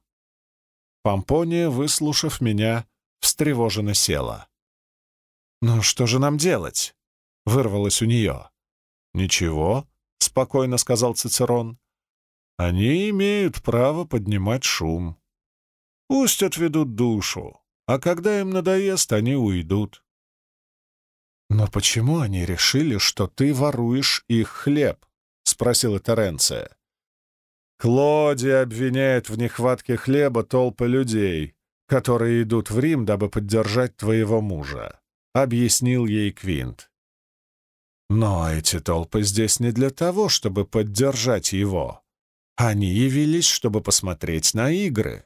Помпония, выслушав меня, встревоженно села. «Ну что же нам делать?» — вырвалось у нее. «Ничего», — спокойно сказал Цицерон. «Они имеют право поднимать шум. Пусть отведут душу, а когда им надоест, они уйдут. «Но почему они решили, что ты воруешь их хлеб?» — спросила Теренция. Клоди обвиняет в нехватке хлеба толпы людей, которые идут в Рим, дабы поддержать твоего мужа», — объяснил ей Квинт. «Но эти толпы здесь не для того, чтобы поддержать его. Они явились, чтобы посмотреть на игры».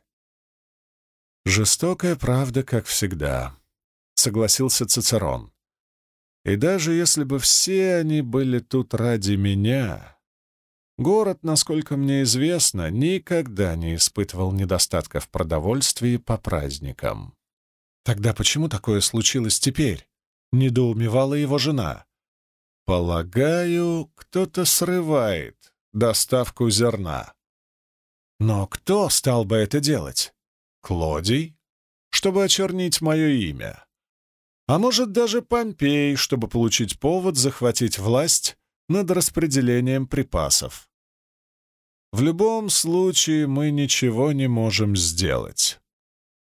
«Жестокая правда, как всегда», — согласился Цицерон. «И даже если бы все они были тут ради меня...» Город, насколько мне известно, никогда не испытывал недостатка в продовольствии по праздникам. Тогда почему такое случилось теперь? Недоумевала его жена. Полагаю, кто-то срывает доставку зерна. Но кто стал бы это делать? Клодий? Чтобы очернить мое имя. А может, даже Помпей, чтобы получить повод захватить власть над распределением припасов. В любом случае мы ничего не можем сделать.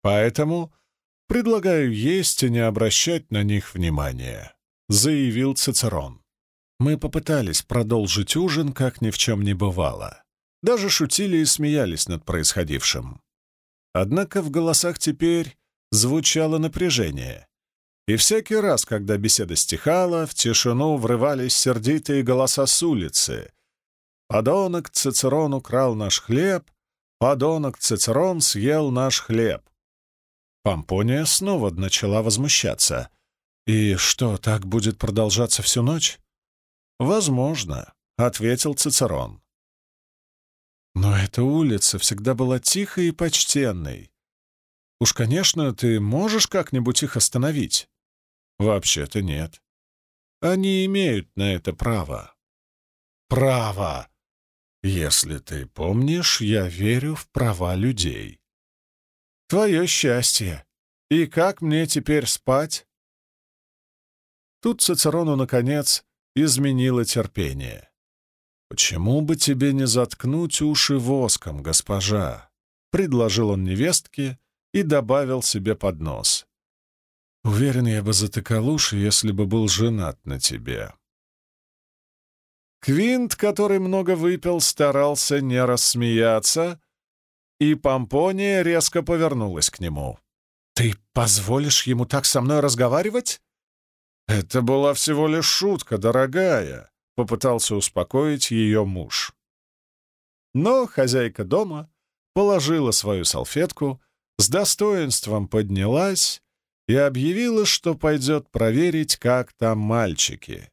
Поэтому предлагаю есть и не обращать на них внимания», — заявил Цицерон. Мы попытались продолжить ужин, как ни в чем не бывало. Даже шутили и смеялись над происходившим. Однако в голосах теперь звучало напряжение. И всякий раз, когда беседа стихала, в тишину врывались сердитые голоса с улицы, Подонок Цицерон украл наш хлеб, подонок Цицерон съел наш хлеб. Помпония снова начала возмущаться. «И что, так будет продолжаться всю ночь?» «Возможно», — ответил Цицерон. «Но эта улица всегда была тихой и почтенной. Уж, конечно, ты можешь как-нибудь их остановить?» «Вообще-то нет. Они имеют на это право». «Право!» Если ты помнишь, я верю в права людей. Твое счастье. И как мне теперь спать? Тут Цицерону, наконец, изменило терпение. «Почему бы тебе не заткнуть уши воском, госпожа?» — предложил он невестке и добавил себе под нос. «Уверен, я бы затыкал уши, если бы был женат на тебе». Квинт, который много выпил, старался не рассмеяться, и Помпония резко повернулась к нему. «Ты позволишь ему так со мной разговаривать?» «Это была всего лишь шутка, дорогая», — попытался успокоить ее муж. Но хозяйка дома положила свою салфетку, с достоинством поднялась и объявила, что пойдет проверить, как там мальчики.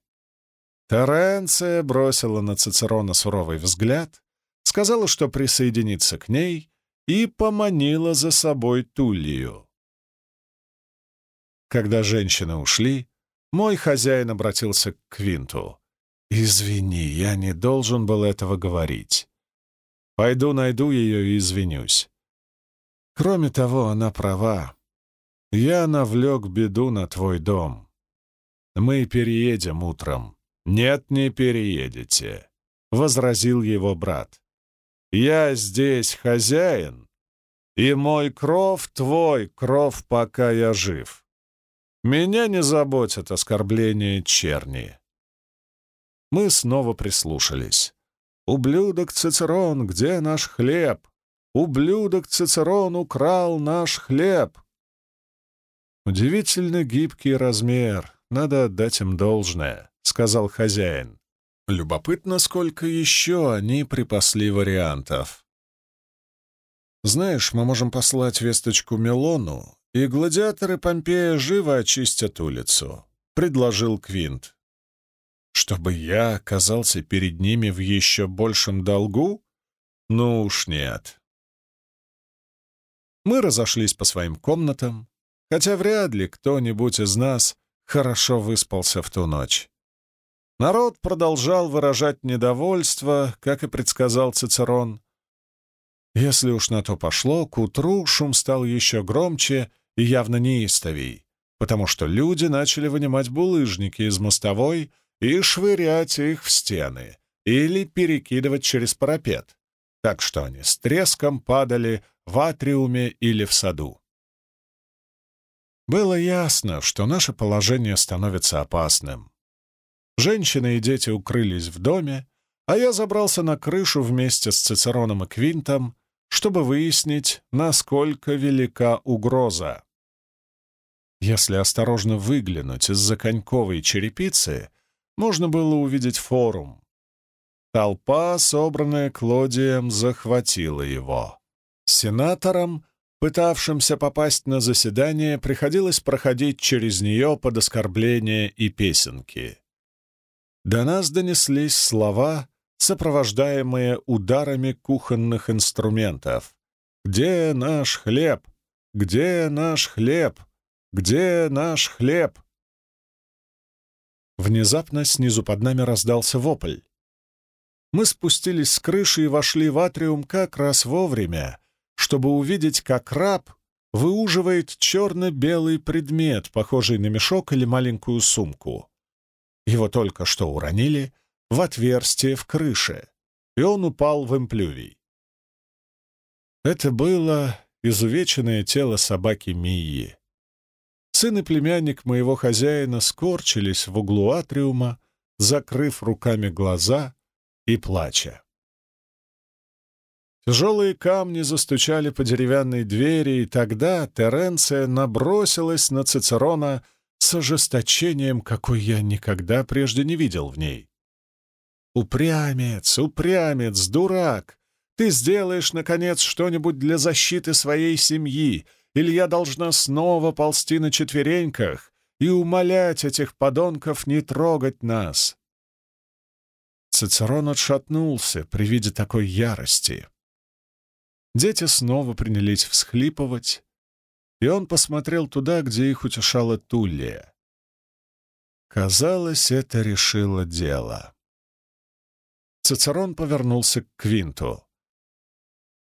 Теренция бросила на Цицерона суровый взгляд, сказала, что присоединится к ней, и поманила за собой Туллию. Когда женщины ушли, мой хозяин обратился к Квинту. «Извини, я не должен был этого говорить. Пойду найду ее и извинюсь. Кроме того, она права. Я навлек беду на твой дом. Мы переедем утром. «Нет, не переедете», — возразил его брат. «Я здесь хозяин, и мой кров твой кров, пока я жив. Меня не заботят оскорбления черни». Мы снова прислушались. «Ублюдок Цицерон, где наш хлеб? Ублюдок Цицерон украл наш хлеб!» Удивительно гибкий размер, надо отдать им должное. — сказал хозяин. «Любопытно, сколько еще они припасли вариантов». «Знаешь, мы можем послать весточку Милону, и гладиаторы Помпея живо очистят улицу», — предложил Квинт. «Чтобы я оказался перед ними в еще большем долгу? Ну уж нет». Мы разошлись по своим комнатам, хотя вряд ли кто-нибудь из нас хорошо выспался в ту ночь. Народ продолжал выражать недовольство, как и предсказал Цицерон. Если уж на то пошло, к утру шум стал еще громче и явно неистовей, потому что люди начали вынимать булыжники из мостовой и швырять их в стены или перекидывать через парапет, так что они с треском падали в атриуме или в саду. Было ясно, что наше положение становится опасным. Женщины и дети укрылись в доме, а я забрался на крышу вместе с Цицероном и Квинтом, чтобы выяснить, насколько велика угроза. Если осторожно выглянуть из-за коньковой черепицы, можно было увидеть форум. Толпа, собранная Клодием, захватила его. Сенаторам, пытавшимся попасть на заседание, приходилось проходить через нее под оскорбления и песенки. До нас донеслись слова, сопровождаемые ударами кухонных инструментов. «Где наш хлеб? Где наш хлеб? Где наш хлеб?» Внезапно снизу под нами раздался вопль. Мы спустились с крыши и вошли в атриум как раз вовремя, чтобы увидеть, как раб выуживает черно-белый предмет, похожий на мешок или маленькую сумку. Его только что уронили в отверстие в крыше, и он упал в имплювий. Это было изувеченное тело собаки Мии. Сын и племянник моего хозяина скорчились в углу атриума, закрыв руками глаза и плача. Тяжелые камни застучали по деревянной двери, и тогда Теренция набросилась на Цицерона с ожесточением, какой я никогда прежде не видел в ней. «Упрямец, упрямец, дурак! Ты сделаешь, наконец, что-нибудь для защиты своей семьи, или я должна снова ползти на четвереньках и умолять этих подонков не трогать нас?» Цицерон отшатнулся при виде такой ярости. Дети снова принялись всхлипывать, и он посмотрел туда, где их утешала Туллия. Казалось, это решило дело. Цицерон повернулся к Квинту.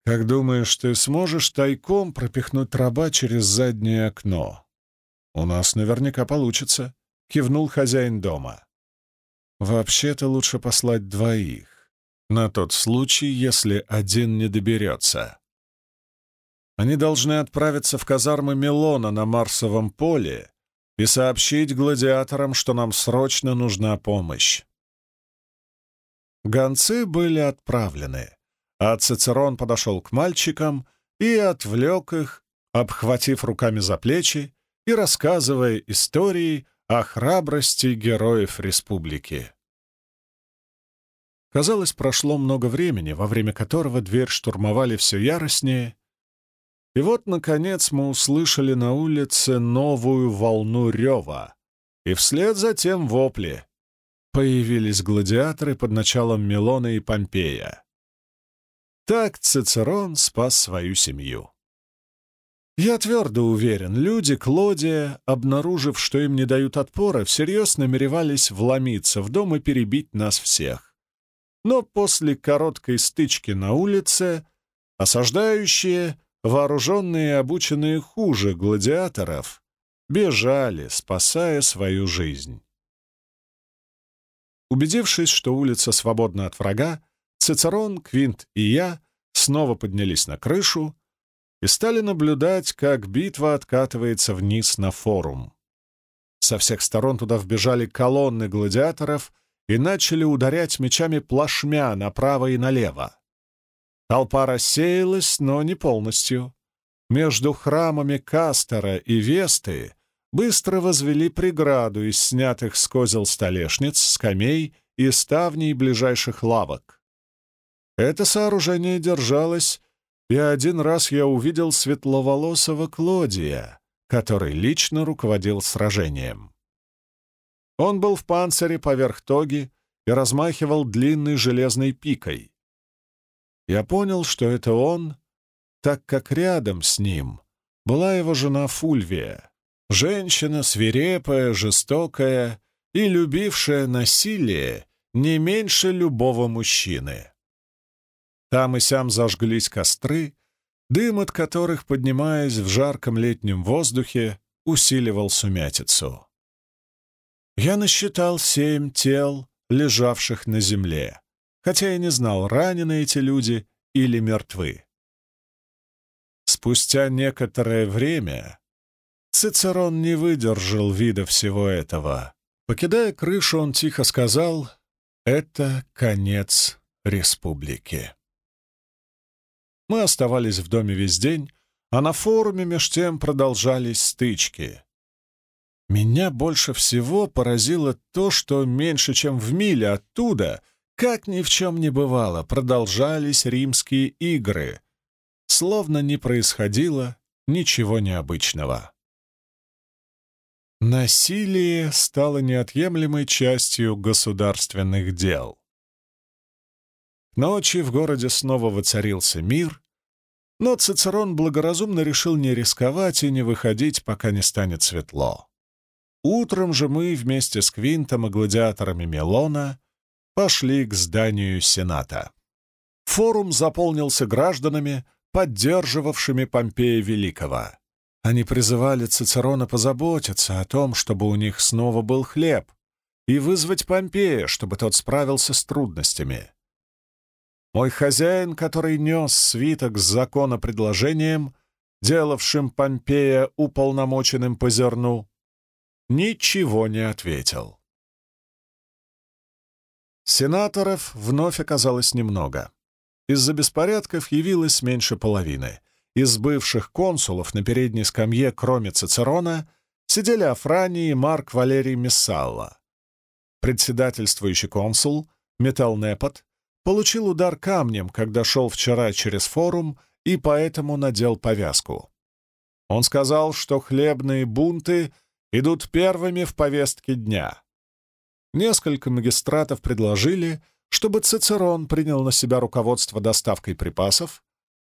«Как думаешь, ты сможешь тайком пропихнуть раба через заднее окно?» «У нас наверняка получится», — кивнул хозяин дома. «Вообще-то лучше послать двоих, на тот случай, если один не доберется. Они должны отправиться в казармы Милона на Марсовом поле и сообщить гладиаторам, что нам срочно нужна помощь. Гонцы были отправлены, а Цицерон подошел к мальчикам и отвлек их, обхватив руками за плечи и рассказывая истории о храбрости героев республики. Казалось, прошло много времени, во время которого дверь штурмовали все яростнее, и вот, наконец, мы услышали на улице новую волну рева, и вслед за тем вопли появились гладиаторы под началом Милона и Помпея. Так Цицерон спас свою семью. Я твердо уверен, люди Клодия, обнаружив, что им не дают отпора, всерьез намеревались вломиться в дом и перебить нас всех. Но после короткой стычки на улице осаждающие, вооруженные и обученные хуже гладиаторов, бежали, спасая свою жизнь. Убедившись, что улица свободна от врага, Цицерон, Квинт и я снова поднялись на крышу и стали наблюдать, как битва откатывается вниз на форум. Со всех сторон туда вбежали колонны гладиаторов и начали ударять мечами плашмя направо и налево. Толпа рассеялась, но не полностью. Между храмами Кастера и Весты быстро возвели преграду из снятых с козел столешниц, скамей и ставней ближайших лавок. Это сооружение держалось, и один раз я увидел светловолосого Клодия, который лично руководил сражением. Он был в панцире поверх тоги и размахивал длинной железной пикой. Я понял, что это он, так как рядом с ним была его жена Фульвия, Женщина свирепая, жестокая и любившая насилие не меньше любого мужчины. Там и сям зажглись костры, дым от которых, поднимаясь в жарком летнем воздухе, усиливал сумятицу. Я насчитал семь тел, лежавших на земле, хотя я не знал, ранены эти люди или мертвы. Спустя некоторое время Цицерон не выдержал вида всего этого. Покидая крышу, он тихо сказал «Это конец республики». Мы оставались в доме весь день, а на форуме меж тем продолжались стычки. Меня больше всего поразило то, что меньше чем в миле оттуда, как ни в чем не бывало, продолжались римские игры, словно не происходило ничего необычного. Насилие стало неотъемлемой частью государственных дел. Ночи в городе снова воцарился мир, но Цицерон благоразумно решил не рисковать и не выходить, пока не станет светло. Утром же мы вместе с Квинтом и гладиаторами Мелона пошли к зданию Сената. Форум заполнился гражданами, поддерживавшими Помпея Великого. Они призывали Цицерона позаботиться о том, чтобы у них снова был хлеб, и вызвать Помпея, чтобы тот справился с трудностями. Мой хозяин, который нес свиток с законопредложением, делавшим Помпея уполномоченным по зерну, ничего не ответил. Сенаторов вновь оказалось немного. Из-за беспорядков явилось меньше половины. Из бывших консулов на передней скамье, кроме Цицерона, сидели Афраний и Марк Валерий Мессалла. Председательствующий консул, Метал Непот, Получил удар камнем, когда шел вчера через форум, и поэтому надел повязку. Он сказал, что хлебные бунты идут первыми в повестке дня. Несколько магистратов предложили, чтобы Цицерон принял на себя руководство доставкой припасов,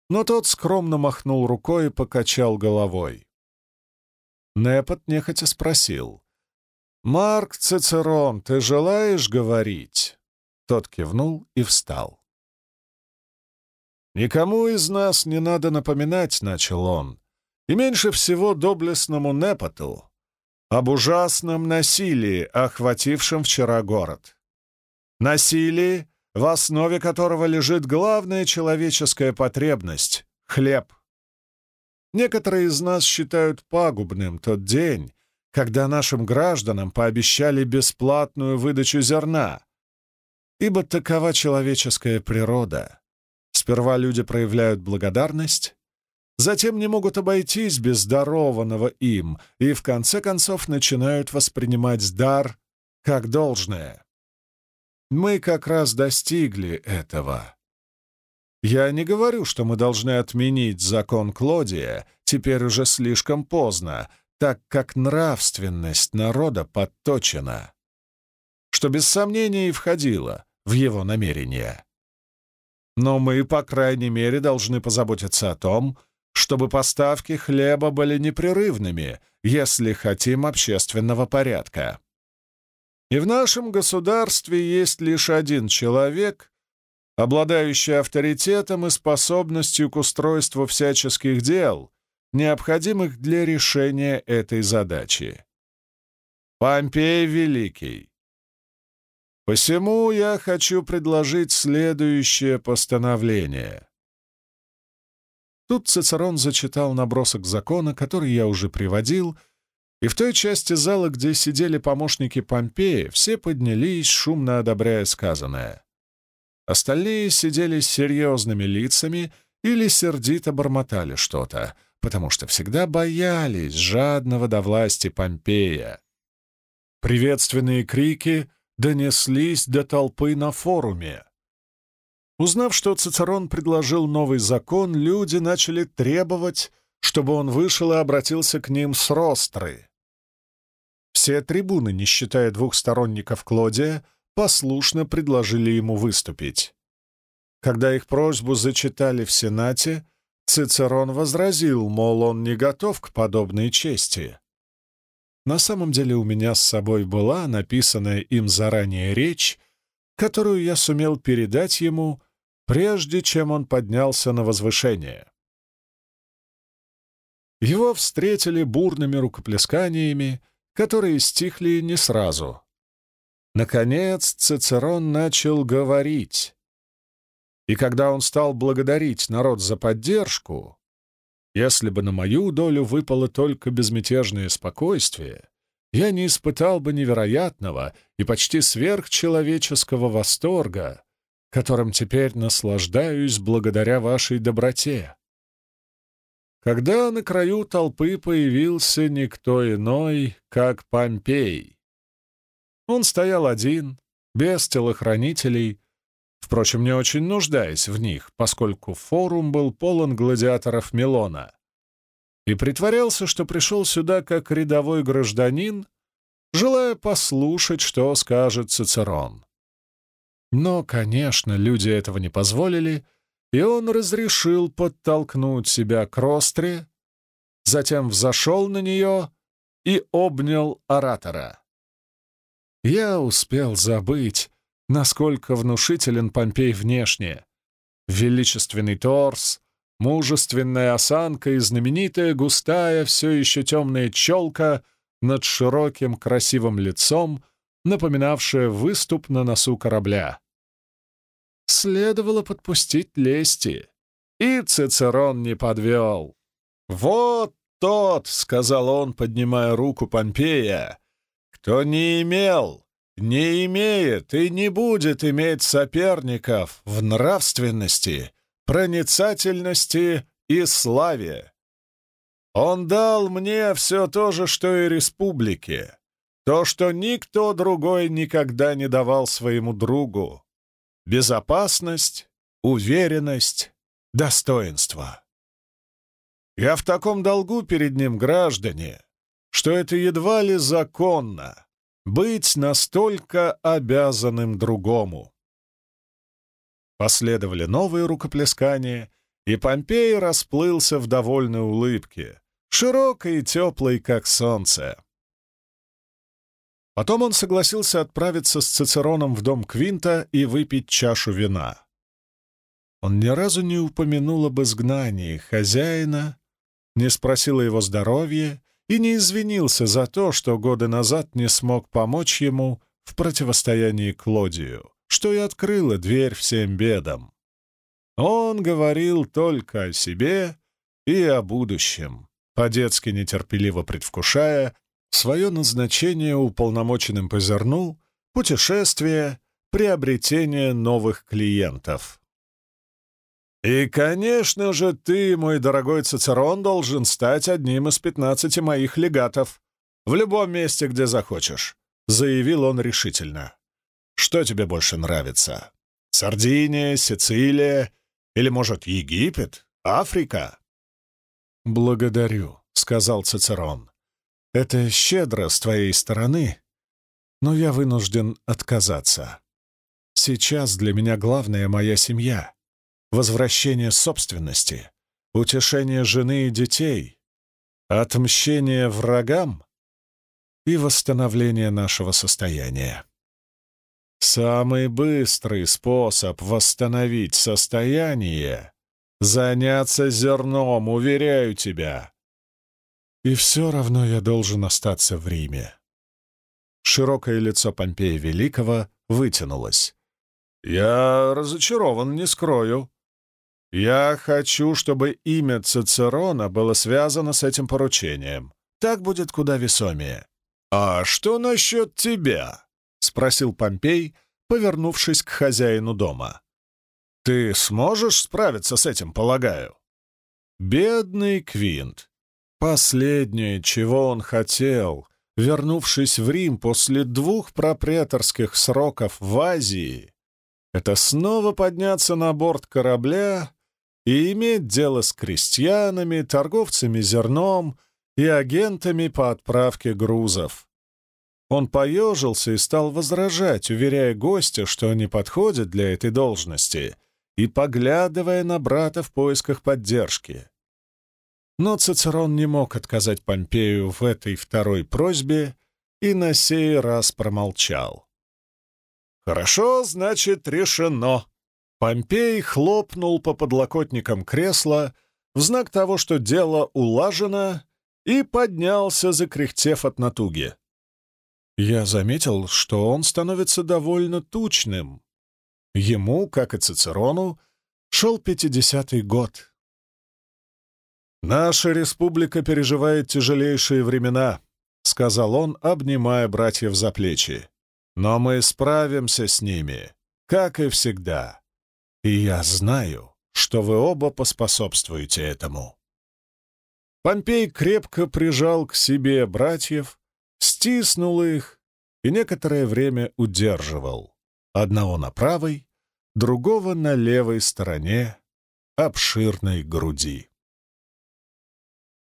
но тот скромно махнул рукой и покачал головой. Непот нехотя спросил. «Марк Цицерон, ты желаешь говорить?» Тот кивнул и встал. «Никому из нас не надо напоминать», — начал он, — «и меньше всего доблестному Непоту об ужасном насилии, охватившем вчера город. Насилии, в основе которого лежит главная человеческая потребность — хлеб. Некоторые из нас считают пагубным тот день, когда нашим гражданам пообещали бесплатную выдачу зерна, ибо такова человеческая природа. Сперва люди проявляют благодарность, затем не могут обойтись без дарованного им и в конце концов начинают воспринимать дар как должное. Мы как раз достигли этого. Я не говорю, что мы должны отменить закон Клодия, теперь уже слишком поздно, так как нравственность народа подточена, что без сомнения и входило в его намерения. Но мы, по крайней мере, должны позаботиться о том, чтобы поставки хлеба были непрерывными, если хотим общественного порядка. И в нашем государстве есть лишь один человек, обладающий авторитетом и способностью к устройству всяческих дел, необходимых для решения этой задачи. Помпей Великий, Посему я хочу предложить следующее постановление. Тут Цицерон зачитал набросок закона, который я уже приводил, и в той части зала, где сидели помощники Помпея, все поднялись, шумно одобряя сказанное. Остальные сидели с серьезными лицами или сердито бормотали что-то, потому что всегда боялись жадного до власти Помпея. Приветственные крики донеслись до толпы на форуме. Узнав, что Цицерон предложил новый закон, люди начали требовать, чтобы он вышел и обратился к ним с ростры. Все трибуны, не считая двух сторонников Клодия, послушно предложили ему выступить. Когда их просьбу зачитали в Сенате, Цицерон возразил, мол, он не готов к подобной чести. На самом деле у меня с собой была написанная им заранее речь, которую я сумел передать ему, прежде чем он поднялся на возвышение. Его встретили бурными рукоплесканиями, которые стихли не сразу. Наконец Цицерон начал говорить. И когда он стал благодарить народ за поддержку, Если бы на мою долю выпало только безмятежное спокойствие, я не испытал бы невероятного и почти сверхчеловеческого восторга, которым теперь наслаждаюсь благодаря вашей доброте. Когда на краю толпы появился никто иной, как Помпей. Он стоял один, без телохранителей, впрочем, не очень нуждаясь в них, поскольку форум был полон гладиаторов Милона, и притворялся, что пришел сюда как рядовой гражданин, желая послушать, что скажет Цицерон. Но, конечно, люди этого не позволили, и он разрешил подтолкнуть себя к ростре, затем взошел на нее и обнял оратора. Я успел забыть, насколько внушителен Помпей внешне. Величественный торс, мужественная осанка и знаменитая густая, все еще темная челка над широким красивым лицом, напоминавшая выступ на носу корабля. Следовало подпустить лести, и Цицерон не подвел. «Вот тот», — сказал он, поднимая руку Помпея, — «кто не имел, не имеет и не будет иметь соперников в нравственности, проницательности и славе. Он дал мне все то же, что и республике, то, что никто другой никогда не давал своему другу. Безопасность, уверенность, достоинство. Я в таком долгу перед ним, граждане, что это едва ли законно быть настолько обязанным другому. Последовали новые рукоплескания, и Помпей расплылся в довольной улыбке, широкой и теплой, как солнце. Потом он согласился отправиться с Цицероном в дом Квинта и выпить чашу вина. Он ни разу не упомянул об изгнании хозяина, не спросил о его здоровье и не извинился за то, что годы назад не смог помочь ему в противостоянии Клодию, что и открыло дверь всем бедам. Он говорил только о себе и о будущем, по-детски нетерпеливо предвкушая свое назначение уполномоченным по зерну, путешествие, приобретение новых клиентов. И, конечно же, ты, мой дорогой Цицерон, должен стать одним из пятнадцати моих легатов в любом месте, где захочешь, — заявил он решительно. Что тебе больше нравится? Сардиния, Сицилия или, может, Египет, Африка? «Благодарю», — сказал Цицерон. «Это щедро с твоей стороны, но я вынужден отказаться. Сейчас для меня главная моя семья возвращение собственности, утешение жены и детей, отмщение врагам и восстановление нашего состояния. Самый быстрый способ восстановить состояние — заняться зерном, уверяю тебя. И все равно я должен остаться в Риме. Широкое лицо Помпея Великого вытянулось. «Я разочарован, не скрою. Я хочу, чтобы имя Цицерона было связано с этим поручением. Так будет куда весомее. А что насчет тебя? спросил Помпей, повернувшись к хозяину дома. Ты сможешь справиться с этим, полагаю? Бедный Квинт. Последнее, чего он хотел, вернувшись в Рим после двух пропреторских сроков в Азии, это снова подняться на борт корабля и иметь дело с крестьянами, торговцами зерном и агентами по отправке грузов. Он поежился и стал возражать, уверяя гостя, что не подходит для этой должности, и поглядывая на брата в поисках поддержки. Но Цицерон не мог отказать Помпею в этой второй просьбе и на сей раз промолчал. «Хорошо, значит, решено», Помпей хлопнул по подлокотникам кресла в знак того, что дело улажено, и поднялся, закряхтев от натуги. Я заметил, что он становится довольно тучным. Ему, как и Цицерону, шел пятидесятый год. «Наша республика переживает тяжелейшие времена», — сказал он, обнимая братьев за плечи. «Но мы справимся с ними, как и всегда. И я знаю, что вы оба поспособствуете этому». Помпей крепко прижал к себе братьев, стиснул их и некоторое время удерживал. Одного на правой, другого на левой стороне обширной груди.